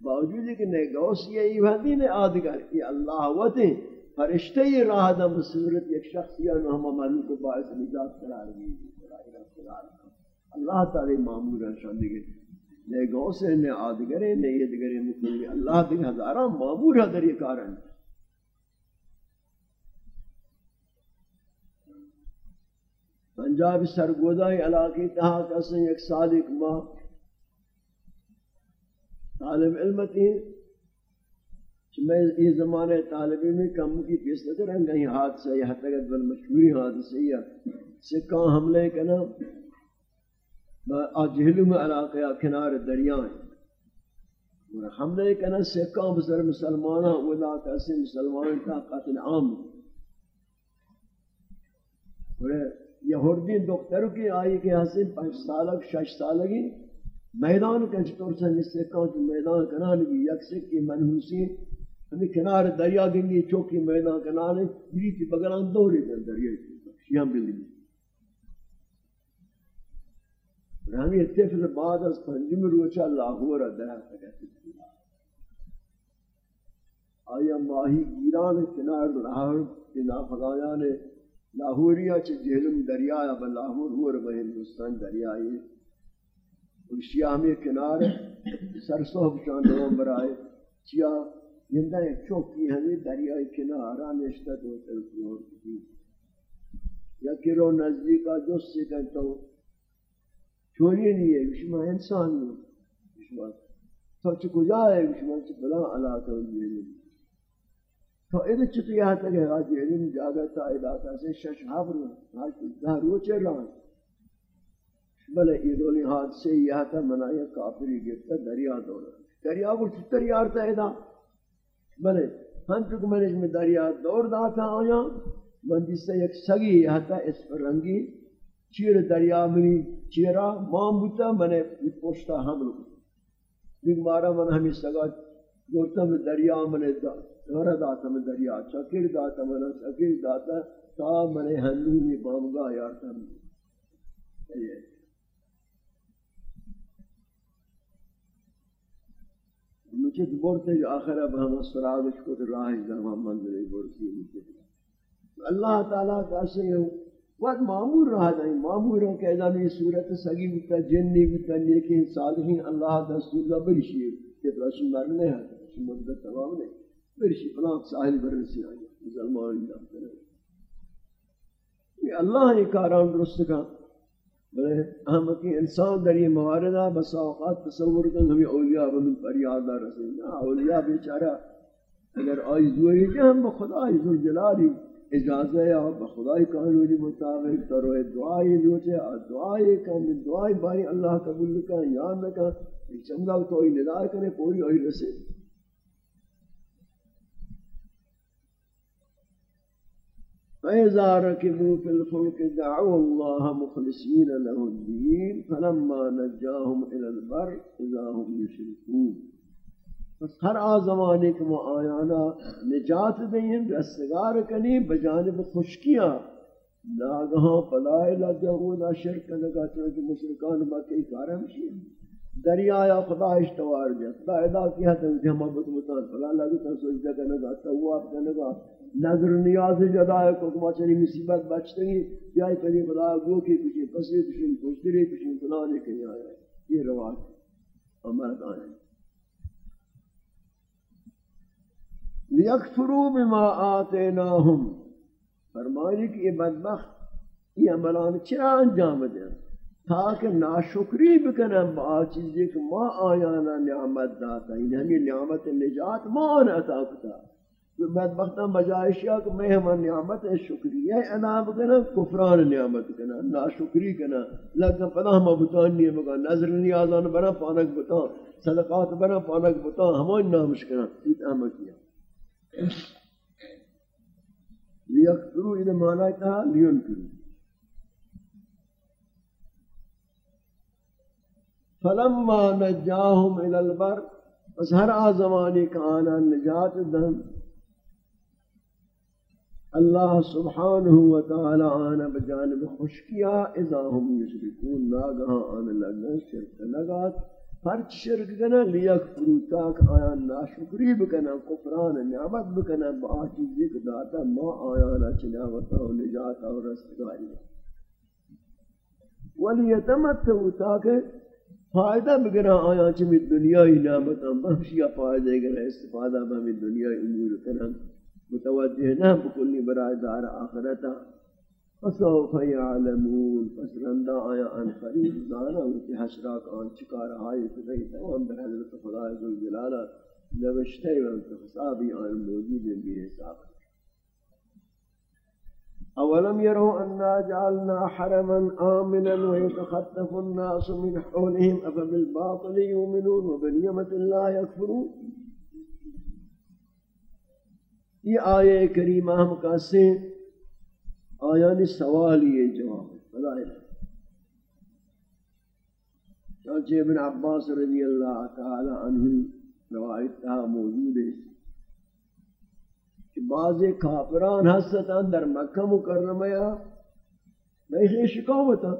باوجود کہ نے گوسی ای وحدی نے آدگر کہ اللہ وتے فرشتے یہ راہ دا بصورت ایک شخص یا نو ہم عمل کو باعث نجات قرار دی اللہ تعالی معمول شان دیگے۔ نے گوسے نے آدگرے نے یہ دگرے مکلی اللہ دی ہزارہ معمول ہے در یہ کارن۔ پنجاب سرگودائی علاقی تہا کسے ایک صادق ماہ طالب علم تھی۔ میں یہ زمانے طالب علم کم کی پیس نہ کریں کہیں ہاتھ سے یا تک بل مشہوری ہاتھ سے یا سکہ حملے کنا جہلو میں علاقہ کنار دریا ہیں۔ اور حملے کنا سکہ بسر مسلمانہ اولا کیسے مسلمان کا قتل عام اور یہ ہردی دکتر کی آئی کہ حسن پانچ سالک شش سالگی میدان کا چطور سے جس سے کہا کہ میدان کنان بھی یکسک کی منحوسی ہمیں کنار دریا گنگی چوکی میدان کنان گری تھی بگران دوری در دریا شیعہ بلی اور ہمیں اتفل بعد از پنجم روچہ لاہور درہ سکتے آیا ماہی گیران کنار لاہور کے نافقایان لاہوریا چھ جہلم دریا یا بلاہور ہور بہن دوستان دریائی۔ شیعہ ہمیں کنار سرسوہ بشان دوام برائے۔ چیا یندہ ایک چوکی ہمیں دریائی کنارہ نشتہ دو تلکی اور کسی یا کرو نزدیکا جو سے کہتا ہوں۔ چوری نہیں ہے بشما انسان نہیں بشما تو چکو جائے بشما چکو بلا علاقہ ہوئی ہے تو ادھے چکو یہاں تک ہے، آج علم جاگتا علاقہ سے شش ہاں حفر آج دہ روچے لائیں بلے ایدولی ہاتھ سے یہ تھا منایا کافری گرتا دریا دوڑا دریا کو چھتر یارتا ہے دا بلے ہم چکو میں نے میں دریا دوڑ دا تھا آیا۔ من جس سے ایک سگی یہ تھا اس پر رنگی۔ چیر دریا منی، چیرا مام بوتا میں نے پوشتا ہم لوگ۔ دیکھ مارا من ہمیں سگا گوتا میں دریا میں نے دورا داتا میں دریا۔ چکر داتا میں نے چکر داتا، تا میں نے ہنو بامگا یارتا میں مجھے بورتے جو آخر اب ہم سرادش کو راہ زمان منظر بورتی مجھے اللہ تعالیٰ کا سے وقت معمور رہا جائیں معمور ہوں کہ اذا صورت سگی بتا جنی بتا لیکن صالحین اللہ دستور دا برشی ہے۔ کہ رسول مرنے ہے، رسول مدد تمام نہیں برشی فلاں ساحل برسی آئی، مسلمان جام کرے یہ اللہ نے کاران درست کا بلے ہم کی انسان در یہ مواردہ بس اوقات تصور کن ہمیں اولیاء بمن فریادہ رسول اولیاء بیچارہ، اگر آئی زوری جہم بخدای ذو جلالی اجازه یا بخدای قانونی مطابق تو دعائی لوٹے دعائی کن دعائی باری اللہ قبول کن، یاد نکن چندہ تو آئی ندار کرے، پوری آئی رسے فإذا ركبوا في الفلك دعوا الله مخلصين له الدين فلما نجاهم إلى البر إذا هم يشركون بس ہر آ زمانے کے آیانا نجات دیں رستگار کنی بجانب خشکیاں۔ ناگہاں پلائے لگا اولا شرک لگا چونکہ مشرکان مکی کارم شیئے دریا یا خدا اشتوار جا خدا ادا کیا تھا کہ ہم ابت مطان فلا لگا تا سجدہ کنگا تواب کنگا نظر نیاز جدا ہے کو کما چلی مصیبت بچتے ہیں یا کبھی خدا گو کی کچھ پسے کچھ پشتری کچھ فلانے کے آیا ہے۔ یہ رواج ہمارا آئے لیکفروا بما آتیناہم۔ فرمانی کہ یہ بدبخت، یہ عملان چرا انجام دیں تاکہ ناشکری بکنن با چیزی کہ ما آیانا نعمت داتا یعنی نعمت نجات ما آنا عطا کتا بدبختان بجائے شیا کہ میں ہمان نعمت شکریہ ادا بکنا کفران نعمت کنا، ناشکری کنا لگنا پدا ہم بتان نہیں بکا نظر نیازان بنا پانک بتان صدقات بنا پانک بتان ہمان نامش کنا تیت احمد کیا۔ لیکفرو این معنی کہا لیونکرو فلما نجاہم الى البر، پس ہر آزمانی کا آنا نجات دن اللہ سبحانہ وتعالی آنا بجانب خوشکیا اذا ہم یشرکون، ناگہاں آنے لگنا شرک لگات۔ فرچ شرک کنا لیک فروتاک آیا ناشکری بکنا، کفران نعمت بکنا، با چیزی که داتا، ما آیانا چناوتا و نجاتا و رستگاری۔ ولی یتمتعو فائدہ بگنا آیا چمی دنیای نعمتا بخشیا فائدہ گنا استفادہ بہمی دنیای امور کنا۔ متوجہ نہ بکلی برای دار آخرتا فسوف يعلمون. فسرندا آیا ان قریب دانا وتی حشراک آن چکار ہائی رہی تمام در حضرت خدا جلال نوشتے و حسابی آن موجود بھی حساب. اولم يروا انا جعلنا حرما امنا ويتخطف الناس من حولهم افبالباطل يؤمنون وبنعمه الله يكفرون یہ آیے کریمہ ہم کا سے آیانی سوال یہ جواب بلائے چانچہ ابن عباس رضی اللہ تعالی عنہ روایت تہا موجود ہے کہ بعض کافران حسدتاں در مکہ مکرمیا میں شکاوتا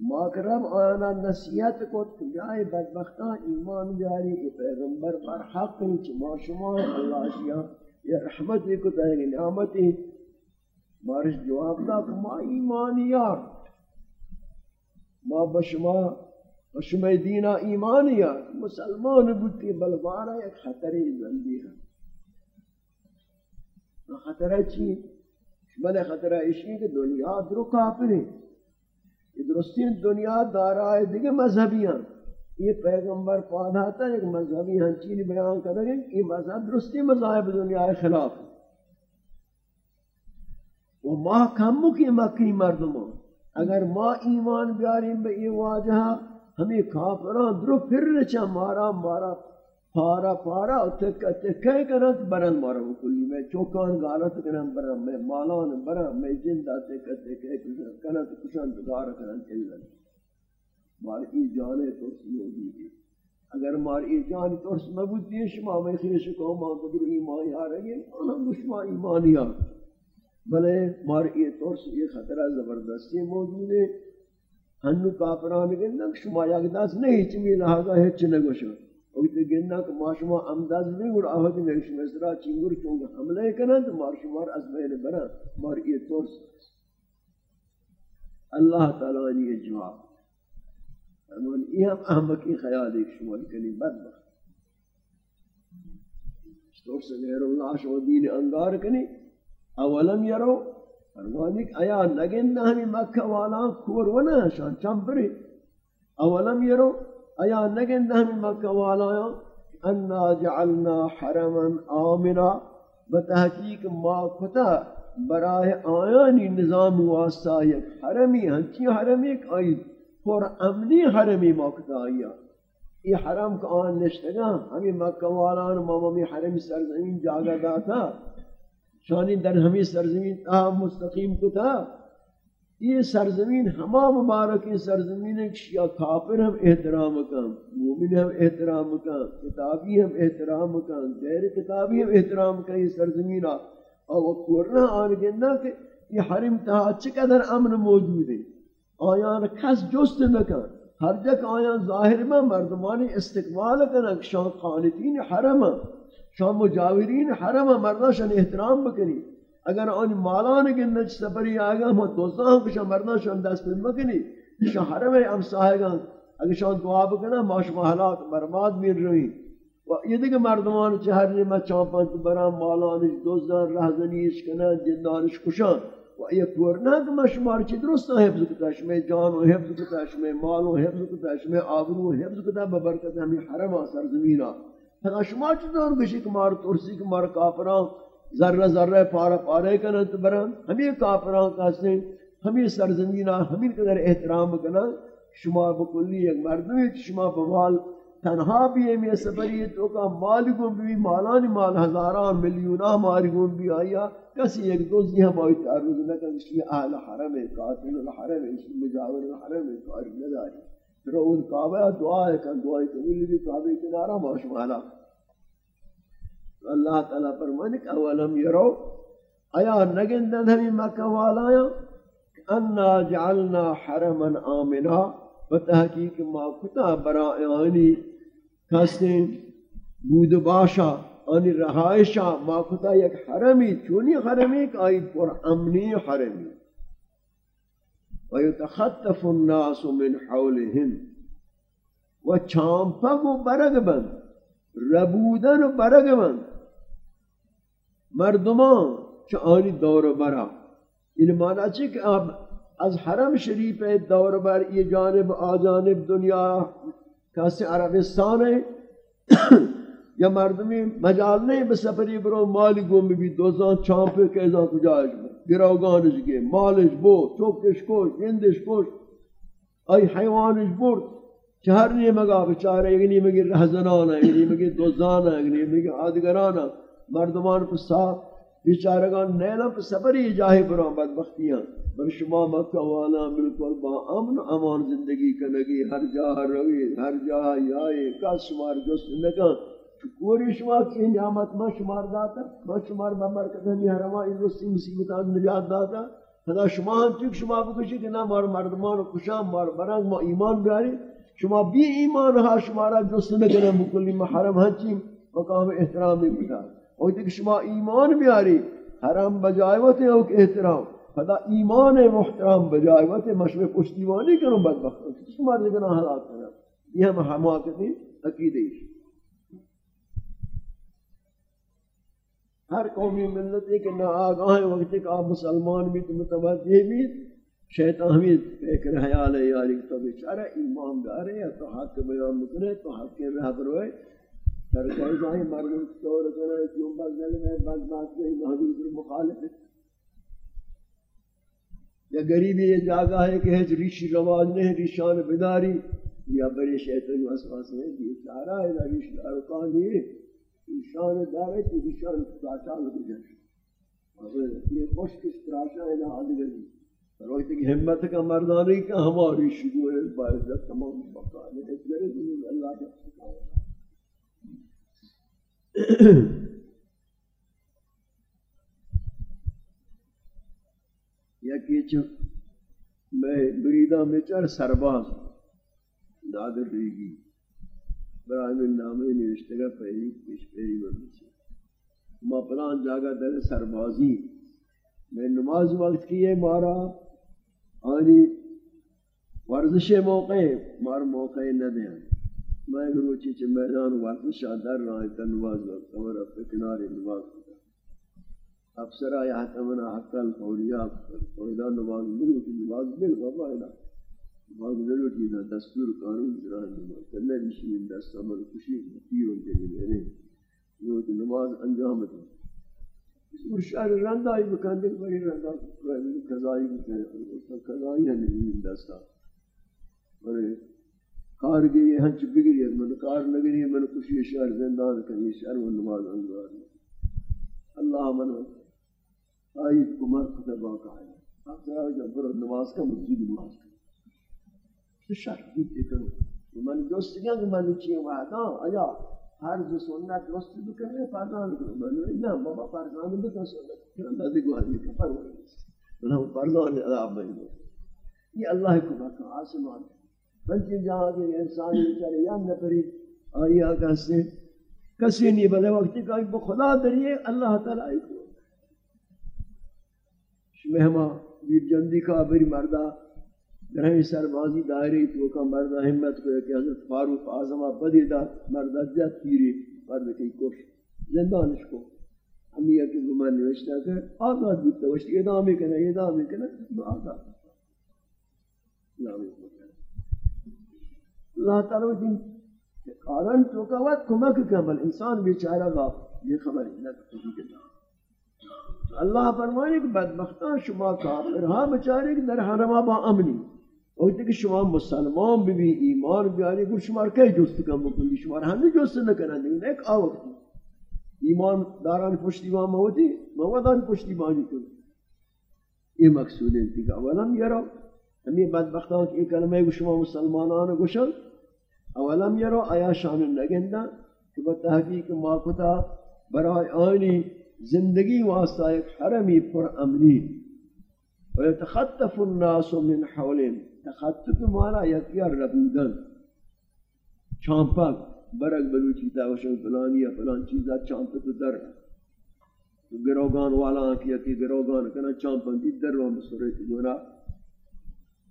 ماکرم آنا نصیحت کو جائے بدبختان ایمان جاری کہ پیغمبر پر حق نہیں ما شما اللہ شیعہ یہ رحمت کو تہنگی نعمتی. مارش جواب دا کہ ما ایمانیار ما بشما بشما دینا ایمانیار مسلمان بودتی بلوارا ایک خطری زندی ہے خطرہ چی؟ بلے خطرہ اشی کہ دنیا درو کافری. یہ درستی دنیا دارائے دیگے مذہبیاں یہ پیغمبر پادھاتا ہے، ایک مذہبی ہنچینی بیان کریں یہ مذہب درستی مذہب دنیا خلاف ہے۔ و ما کم کی مکی مردموں۔ اگر ما ایمان بیاریم به یہ واجہ ہمیں کافران درو پھر رچا مارا مارا پارا پارا تکہ تکہ کرنت برن مارا کلی میں، چوکان غارت کرن برن، میں مالان برن میں جندہ تکہ تکہ کرنت کشن دگار کرن چلن مار ای جانے تو سیوگی دی اگر مار ای جان تو مبود دیش ما میں خیش کو ما قدر ایمان یا رہے انہاں دشمن ایمان یا بلے مار یہ ترس یہ خطرہ زبردستی موجود ہے۔ ہنو کافران گندہ شما یک دست نہیں چمی لہذا ہے چنے گوشا۔ اوی گندہ کہ ما شما امداز بھی گوڑ آہدی میں شما اسرا چنگر چونگا حملے کنن تو مارشمار از بین بنا مار یہ ترس۔ اللہ تعالیٰ نے یہ جواب فرمان یہ ہم احمقی خیال ایک شما لکنی بدبخت۔ ترس غیر اللہ شما دین انگار کنی۔ اولم یرو فرمانی کہ آیا نگن نہ ہمیں مکہ والا کور ونا شان چمپری اولم یرو آیا نگن نہ ہمیں مکہ والا انا جعلنا حرما آمنا. بتحقیق ما کتا برای آیانی نظام واسطہ یک حرمی، ہنچی حرمی ایک آئی، پر امنی حرمی ما کتا آیا یہ حرم کا آن نشتگا ہمیں مکہ والان مامامی حرمی سرزمین جاگا داتا، شانی در ہمیں سرزمین تا مستقیم کتا یہ سرزمین ہما مبارک سرزمین ہے شیعہ کافر ہم احترام کن، مومن ہم احترام کن، کتابی ہم احترام کن، غیر کتابی ہم احترام کن، یہ سرزمین اور وہ قرآن آنگندہ کہ یہ حرم تہا چقدر امن موجود ہے۔ آیان کس جست نکن ہر جک آیان ظاہر میں مردمانی استقبال کنن شان خانتین حرم شان مجاورین حرم مرداشان احترام بکنی۔ اگر آن مالان کے نچ سپری آگا ہم دوستان ہم کشا مرنا شان دست پر مکنی. شان حرم امساہ گا اگر شان دعا بکنا ماش محلات برباد میر رہی و یہ دیکھ مردمان چہر نے میں چاپان تو برام مالان دوستان رہزنیش کنا جندانش کشان و یہ کورنا کہ میں شمار چی درست حفظ کتا شمی جان و حفظ کتا شمی مال و حفظ کتا شمی آبرو و حفظ کتا ببرکت ہمیں حرم آسر زمینہ پھر شما چی دور کشی کمار ترسی کمار کافران ذرہ ذرہ پارا پارے کرنا تو بران ہمیں کافران کہتے ہیں ہمیں سرزمینہ ہمیں قدر احترام کرنا شما بکلی ایک مردمی شما بمال تنہا بھی ہے میں سفری تو کا مال کو بھی، مالان مال ہزاران ملیونہ مال کو بھی آیا۔ کسی ایک دوستی ہم آئی تعرض نہ کہ اس لیے اہل حرم ہے، قاتل الحرم ہے، اس لیے مجاور الحرم ہے تعرض نہ داری۔ پھر ان کعبہ دعا ہے، کہ دعائی قبول بھی کعبہ کنارہ ماشمالا اللہ تعالیٰ فرمانے کہ اولم یرو؟ آیا نگندن ہمیں مکہ والا والایا انا جعلنا حرما آمنا بتحقیق ما کتا برائیانی کسیں بود باشا، آنی رہائشا، ما کتا یک حرمی، چونی حرمی کہ آئی پر امنی حرمی. ويتخطف الناس من حولهم و چامپگ و برگ بند، ربودن و برگ بند. مردمان چه آنی دور برا. این معنی چی کہ اب از حرم شریف دور بر یہ جانب آجانب دنیا کسی عربستان ہے، <coughs> یا مردمی مجال نہیں بسفری برو، مالی گم بھی دوزان چامپے کیزان کجایش بر گروگانش گے مالش بو چوکش کوش اندش کوش ای حیوانش برد. چہر نہیں مگا بچارے اگنی مگی رہزنانا اگنی مگی دوزانا اگنی مگی آدگرانا مردمان پر صاف بیچارگان نیلا پر سفری جاہی بران بدبختیاں بر شما مکہ والا بالکل با امن امان زندگی کنگی، ہر جاہ روی، ہر جاہ یائی، کا شمار جست لگا پوری شما کی نعمت ما شمار داتا؟ ما شمار ببرکت ہمی حرما این رسی مصیبتان نجات داتا؟ خدا شما ہم چک شما بکشی کہ نا مار مردمان کشام مار برنگ، ما ایمان بیاری۔ شما بی ایمان ہا شمارا جست نگنا مکلی محرم ہنچی مقام احترامی بتا اور دیکھ شما ایمان بیاری، حرام بجائے ہوتے ہیں احترام؟ خدا ایمان محترام بجائے ہوتے مشوے پشتیوانی کروں بدبخت شما دیکھنا حالات کرنا یہ ہم حماقتی عقیدے ہر قومی ملت ہے کہ نہ آگاہ وقت کہ آپ مسلمان بھی تو متوجہ بھی، شیطان ہمیں ایک خیال ہے یاری تو بیچارہ ایمان دار ہے تو حق بیان مکنے تو حق کے راہ پر ہوئے سر کوئی جائیں مردم طور کرے کیوں بدل میں بد بات کے محدود مخالف ہے یا غریبی یہ جگہ ہے کہ ہے ریشی رواج نہیں، ریشان بداری۔ یا بڑے شیطان وسواس ہے یہ سارا ہے ریشی ارکان یہ شان داره که ایشان تراشا لگے اور یہ خوش کس تراشا ہے نہ آدمی روی تک ہمت کا مردانی کا ہماری شروع ہے، باعث تمام بقا ہے۔ اس لیے اللہ کا یا کچھ میں بریدہ میں چر سرباز دادر رہی گی برای نامه نوشتگا پہلی پیش پیری بندی ما پلان جاگا در سربازی۔ میں نماز وقت کیے مارا، آنی ورزش موقع، مار موقع نہ دیں میں گروچی چھ میدان ورزش در رہا تا نماز وقت اور اپنے کنارے نماز وقت افسرہ یا حتمنا حقا الفولیہ فولیہ نماز ملو کی نماز مل بابا باگ نلو چیزا دستور قانون جران نماز کرنے بیشی من دست عمل کشی پیروں کے لیے میں نے یہ نماز انجام دیں اور شہر رندائی بکندے بڑی رندائی قضائی بکندے قضائی ہے، نہیں دستا اور کار گئی ہنچ بگڑی ہے، من کار لگنی ہے، من کشی شہر زندان کنی شہر و نماز انجام اللہ من آئی کمر خطبہ کا ہے۔ اب ذرا جب نماز کا مسجد نماز کا۔ شہر شرط کرو من دوست گنگ من چی وعدا آیا فرض سنت دوست بکنه فرزان کنه من نه بابا فرزان بکن سنت۔ پھر کنه نزدیک وادی که فرمان بنا فرزان عذاب نہیں یہ اللہ کو بتا آسمان ہے۔ بلکہ جہاں کے انسانی چلے یا نفری آیا کسی کسی نہیں، بلے وقتی کہ خدا دریے اللہ تعالی کو مہما، بیر جندی کا بری مردہ گرہیں سربازی دائری تو کا مردہ ہمت کو کہ حضرت فاروق اعظمہ بدی دا مردہ جت تیری مرد کی کوش زندانش کو۔ ہمی ہے کہ گمان نوشتا کہ آزاد بودتا وشتی ادامی کنا ادامی کنا، آزاد۔ نامی کنا الله تعالی دین تو کا وقت کمک کمل انسان بیچارہ غافل یہ خبر ہے اللہ فرمائے کہ بدبختان شما کافرها بچارے کہ در حرم با امنی. وقتی کہ شما مسلمان بھی ایمان بیاری گوش شما کے که جست کن بکنی؟ شما ہم همه نہ نکنن. دیگه ایک آوکتی ایمان داران پشتیبان موتی؟ مودان پشتیبانی تو. یہ مقصود ہے کہ اولا یرا ہمیں بدبختان که این کلمه شما مسلمانان گوشن. اولم یرو آیا شان نگندہ کہ بتحقیق ما کتا برای آنی زندگی واسطہ ایک حرمی پر امنی. ويتخطف الناس من حولهم. تخطف مانا یکیار ربودن. چامپک، برگ بلو بلوچی تاوشن فلانی یا فلان چیزا چامپک در. تو گروگان والا کیا کہ گروگان کنا چامپک دی در رو مسوری تو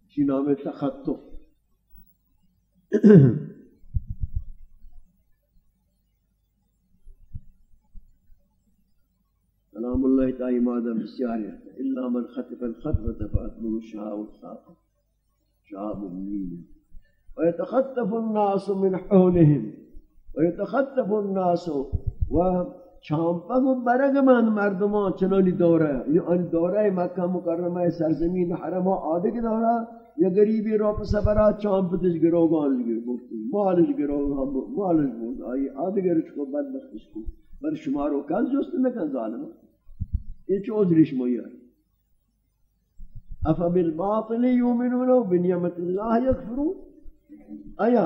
چی نام تخطف. کلام اللہ بسیار ہے، الا من خطف الخطفة فأتبه الشهاب الساقط شهاب مبين ويتخطف الناس من حولهم ويتخطف الناس و چامپگ و برگ من مردمان چنانی دوره یعنی دوره مکه مکرمه سرزمین حرم آدھگ دوره یا غریبی رو پسفرا چامپتش گروگان لگی گفتی مالش گروگان مالش بود آئی آدھگرش کو بدبختش کو۔ بر شمارو کن جست نکن ظالم یہ چودریش مویار اف بالباطل یؤمنون و بنیمت اللہ یکفرون۔ آیا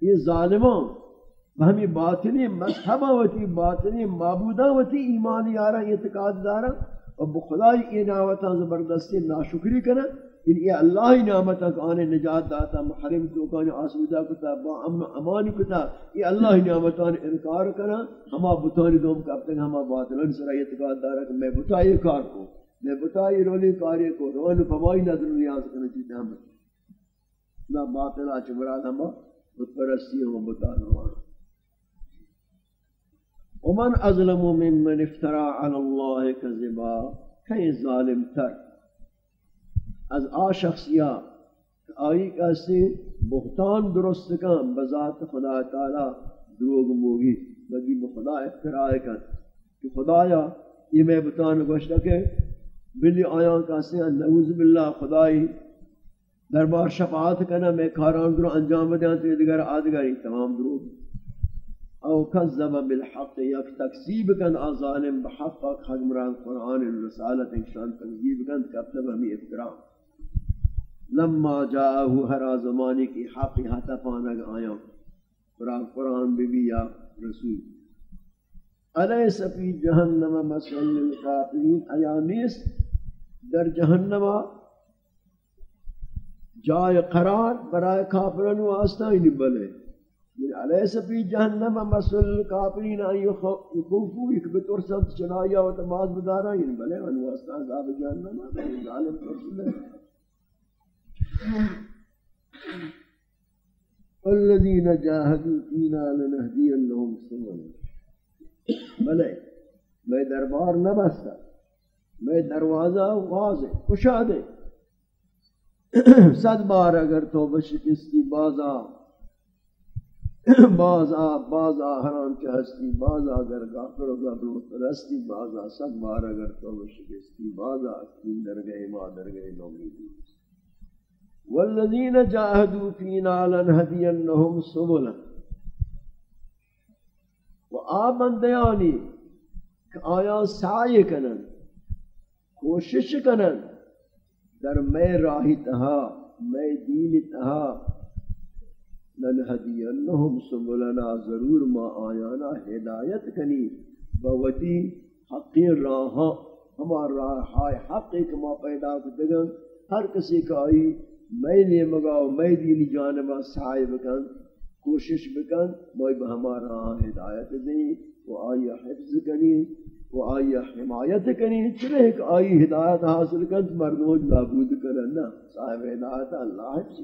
یہ ظالمان ہمیں باطنی مذہبہ وتی باطنی معبودہ وتی ایمان یارا اعتقاد دارہ اور بخلائی ایناوتا زبردستی ناشکری کرنا ان یہ اللہ ہی نعمتاں آنے نجات داتا، محرم تو کانے آسودہ کتا با امن امان کتا یہ اللہ ہی نعمتاں انکار کرنا۔ ہما بتانی دوم کب تک ہما باطلن سرا اعتقاد دارا کہ میں بتائی کار کو۔ میں بتائی رولی کاری کو۔ رول فوائی نظر نیاز کرنا چیتا ہم نہ باطل آچ مراد ہم بتپرستی ہم بتا نوانا ومن ازلم ممن افترا علی اللہ کذبا کئی ظالم تر۔ از آ شخصیا آئی کسی بہتان درست کن بذات خدا تعالی دروگ موگی لگی بخدا افتراء کن کہ خدایا یہ میں بتان گوشتا کہ بلی آیان کسی نعوذ باللہ خدای دربار شفاعت کنا میں کاران درو انجام دیاں تو دیگر آدگاری تمام درو او کذب بالحق یک تکذیب کن ظالم بحق حجمران قرآن الرسالت انشان تکذیب کن کبتب ہمی افترا لما جاءه ہر زمانے کی حق حتی پانک آیا، قرآن بی بی یا رسول۔ علیس فی جہنم مسئل للقافرین ایانیس در جہنم جائے قرار برائے کافران واسطہ ہی نہیں بلے۔ یعنی علیس فی جہنم مسئل للقافرین یکوفو یک بطور سب چنایا و تماز بدارا ہی نہیں بلے۔ ان واسطہ عذاب جہنم ظالم رسول اللہ۔ الذين جاهدوا فينا لنهدينهم سبلنا بلے، میں دربار نہ بستا میں دروازہ واضح کشا دے صد بار اگر تو بشکستی بازا بازا بازا حرام کے ہستی، بازا اگر غافر و غفر پرستی، بازا، صد بار اگر تو بشکستی بازا اکین در گئے ما در گئے نومیدی والذین جاہدوا فینا لنہدینہم سبلا. و آمندیانی کہ آیا سعی کنن، کوشش کنن، در میں راہی تہا، میں دین تہا لنہدینہم سبلنا، ضرور ما آیانا ہدایت کنی بوتی حقی راہا ہمار راہ حق ایک ما پیدا کردگن، ہر کسی کا آئی میں نے مگاو میں دین جانبا سعی بکن، کوشش بکن، میں ہمارا ہدایت دیں۔ وہ آئی حفظ کنی، وہ آئی حمایت کنی۔ چلے ایک آئی ہدایت حاصل کن مردوں نابود کرنا صاحب ہدایت اللہ حفظ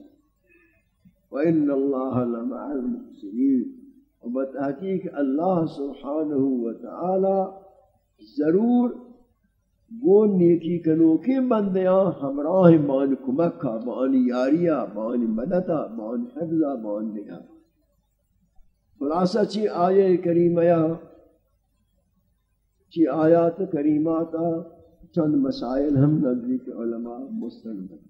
وَإِنَّ اللَّهَ لَمَعَ الْمُحْسِنِينَ۔ وبتحقیق اللہ سبحانہ وتعالی ضرور وہ نیکی کنو کے بندیاں، ہمراہ مان کمکا مان یاریا مان مدتا مان حفظہ مان نگاہ خلاصہ چی آیے کریمہ چی آیات کریماتا چند مسائل ہم نزدیک علماء مستند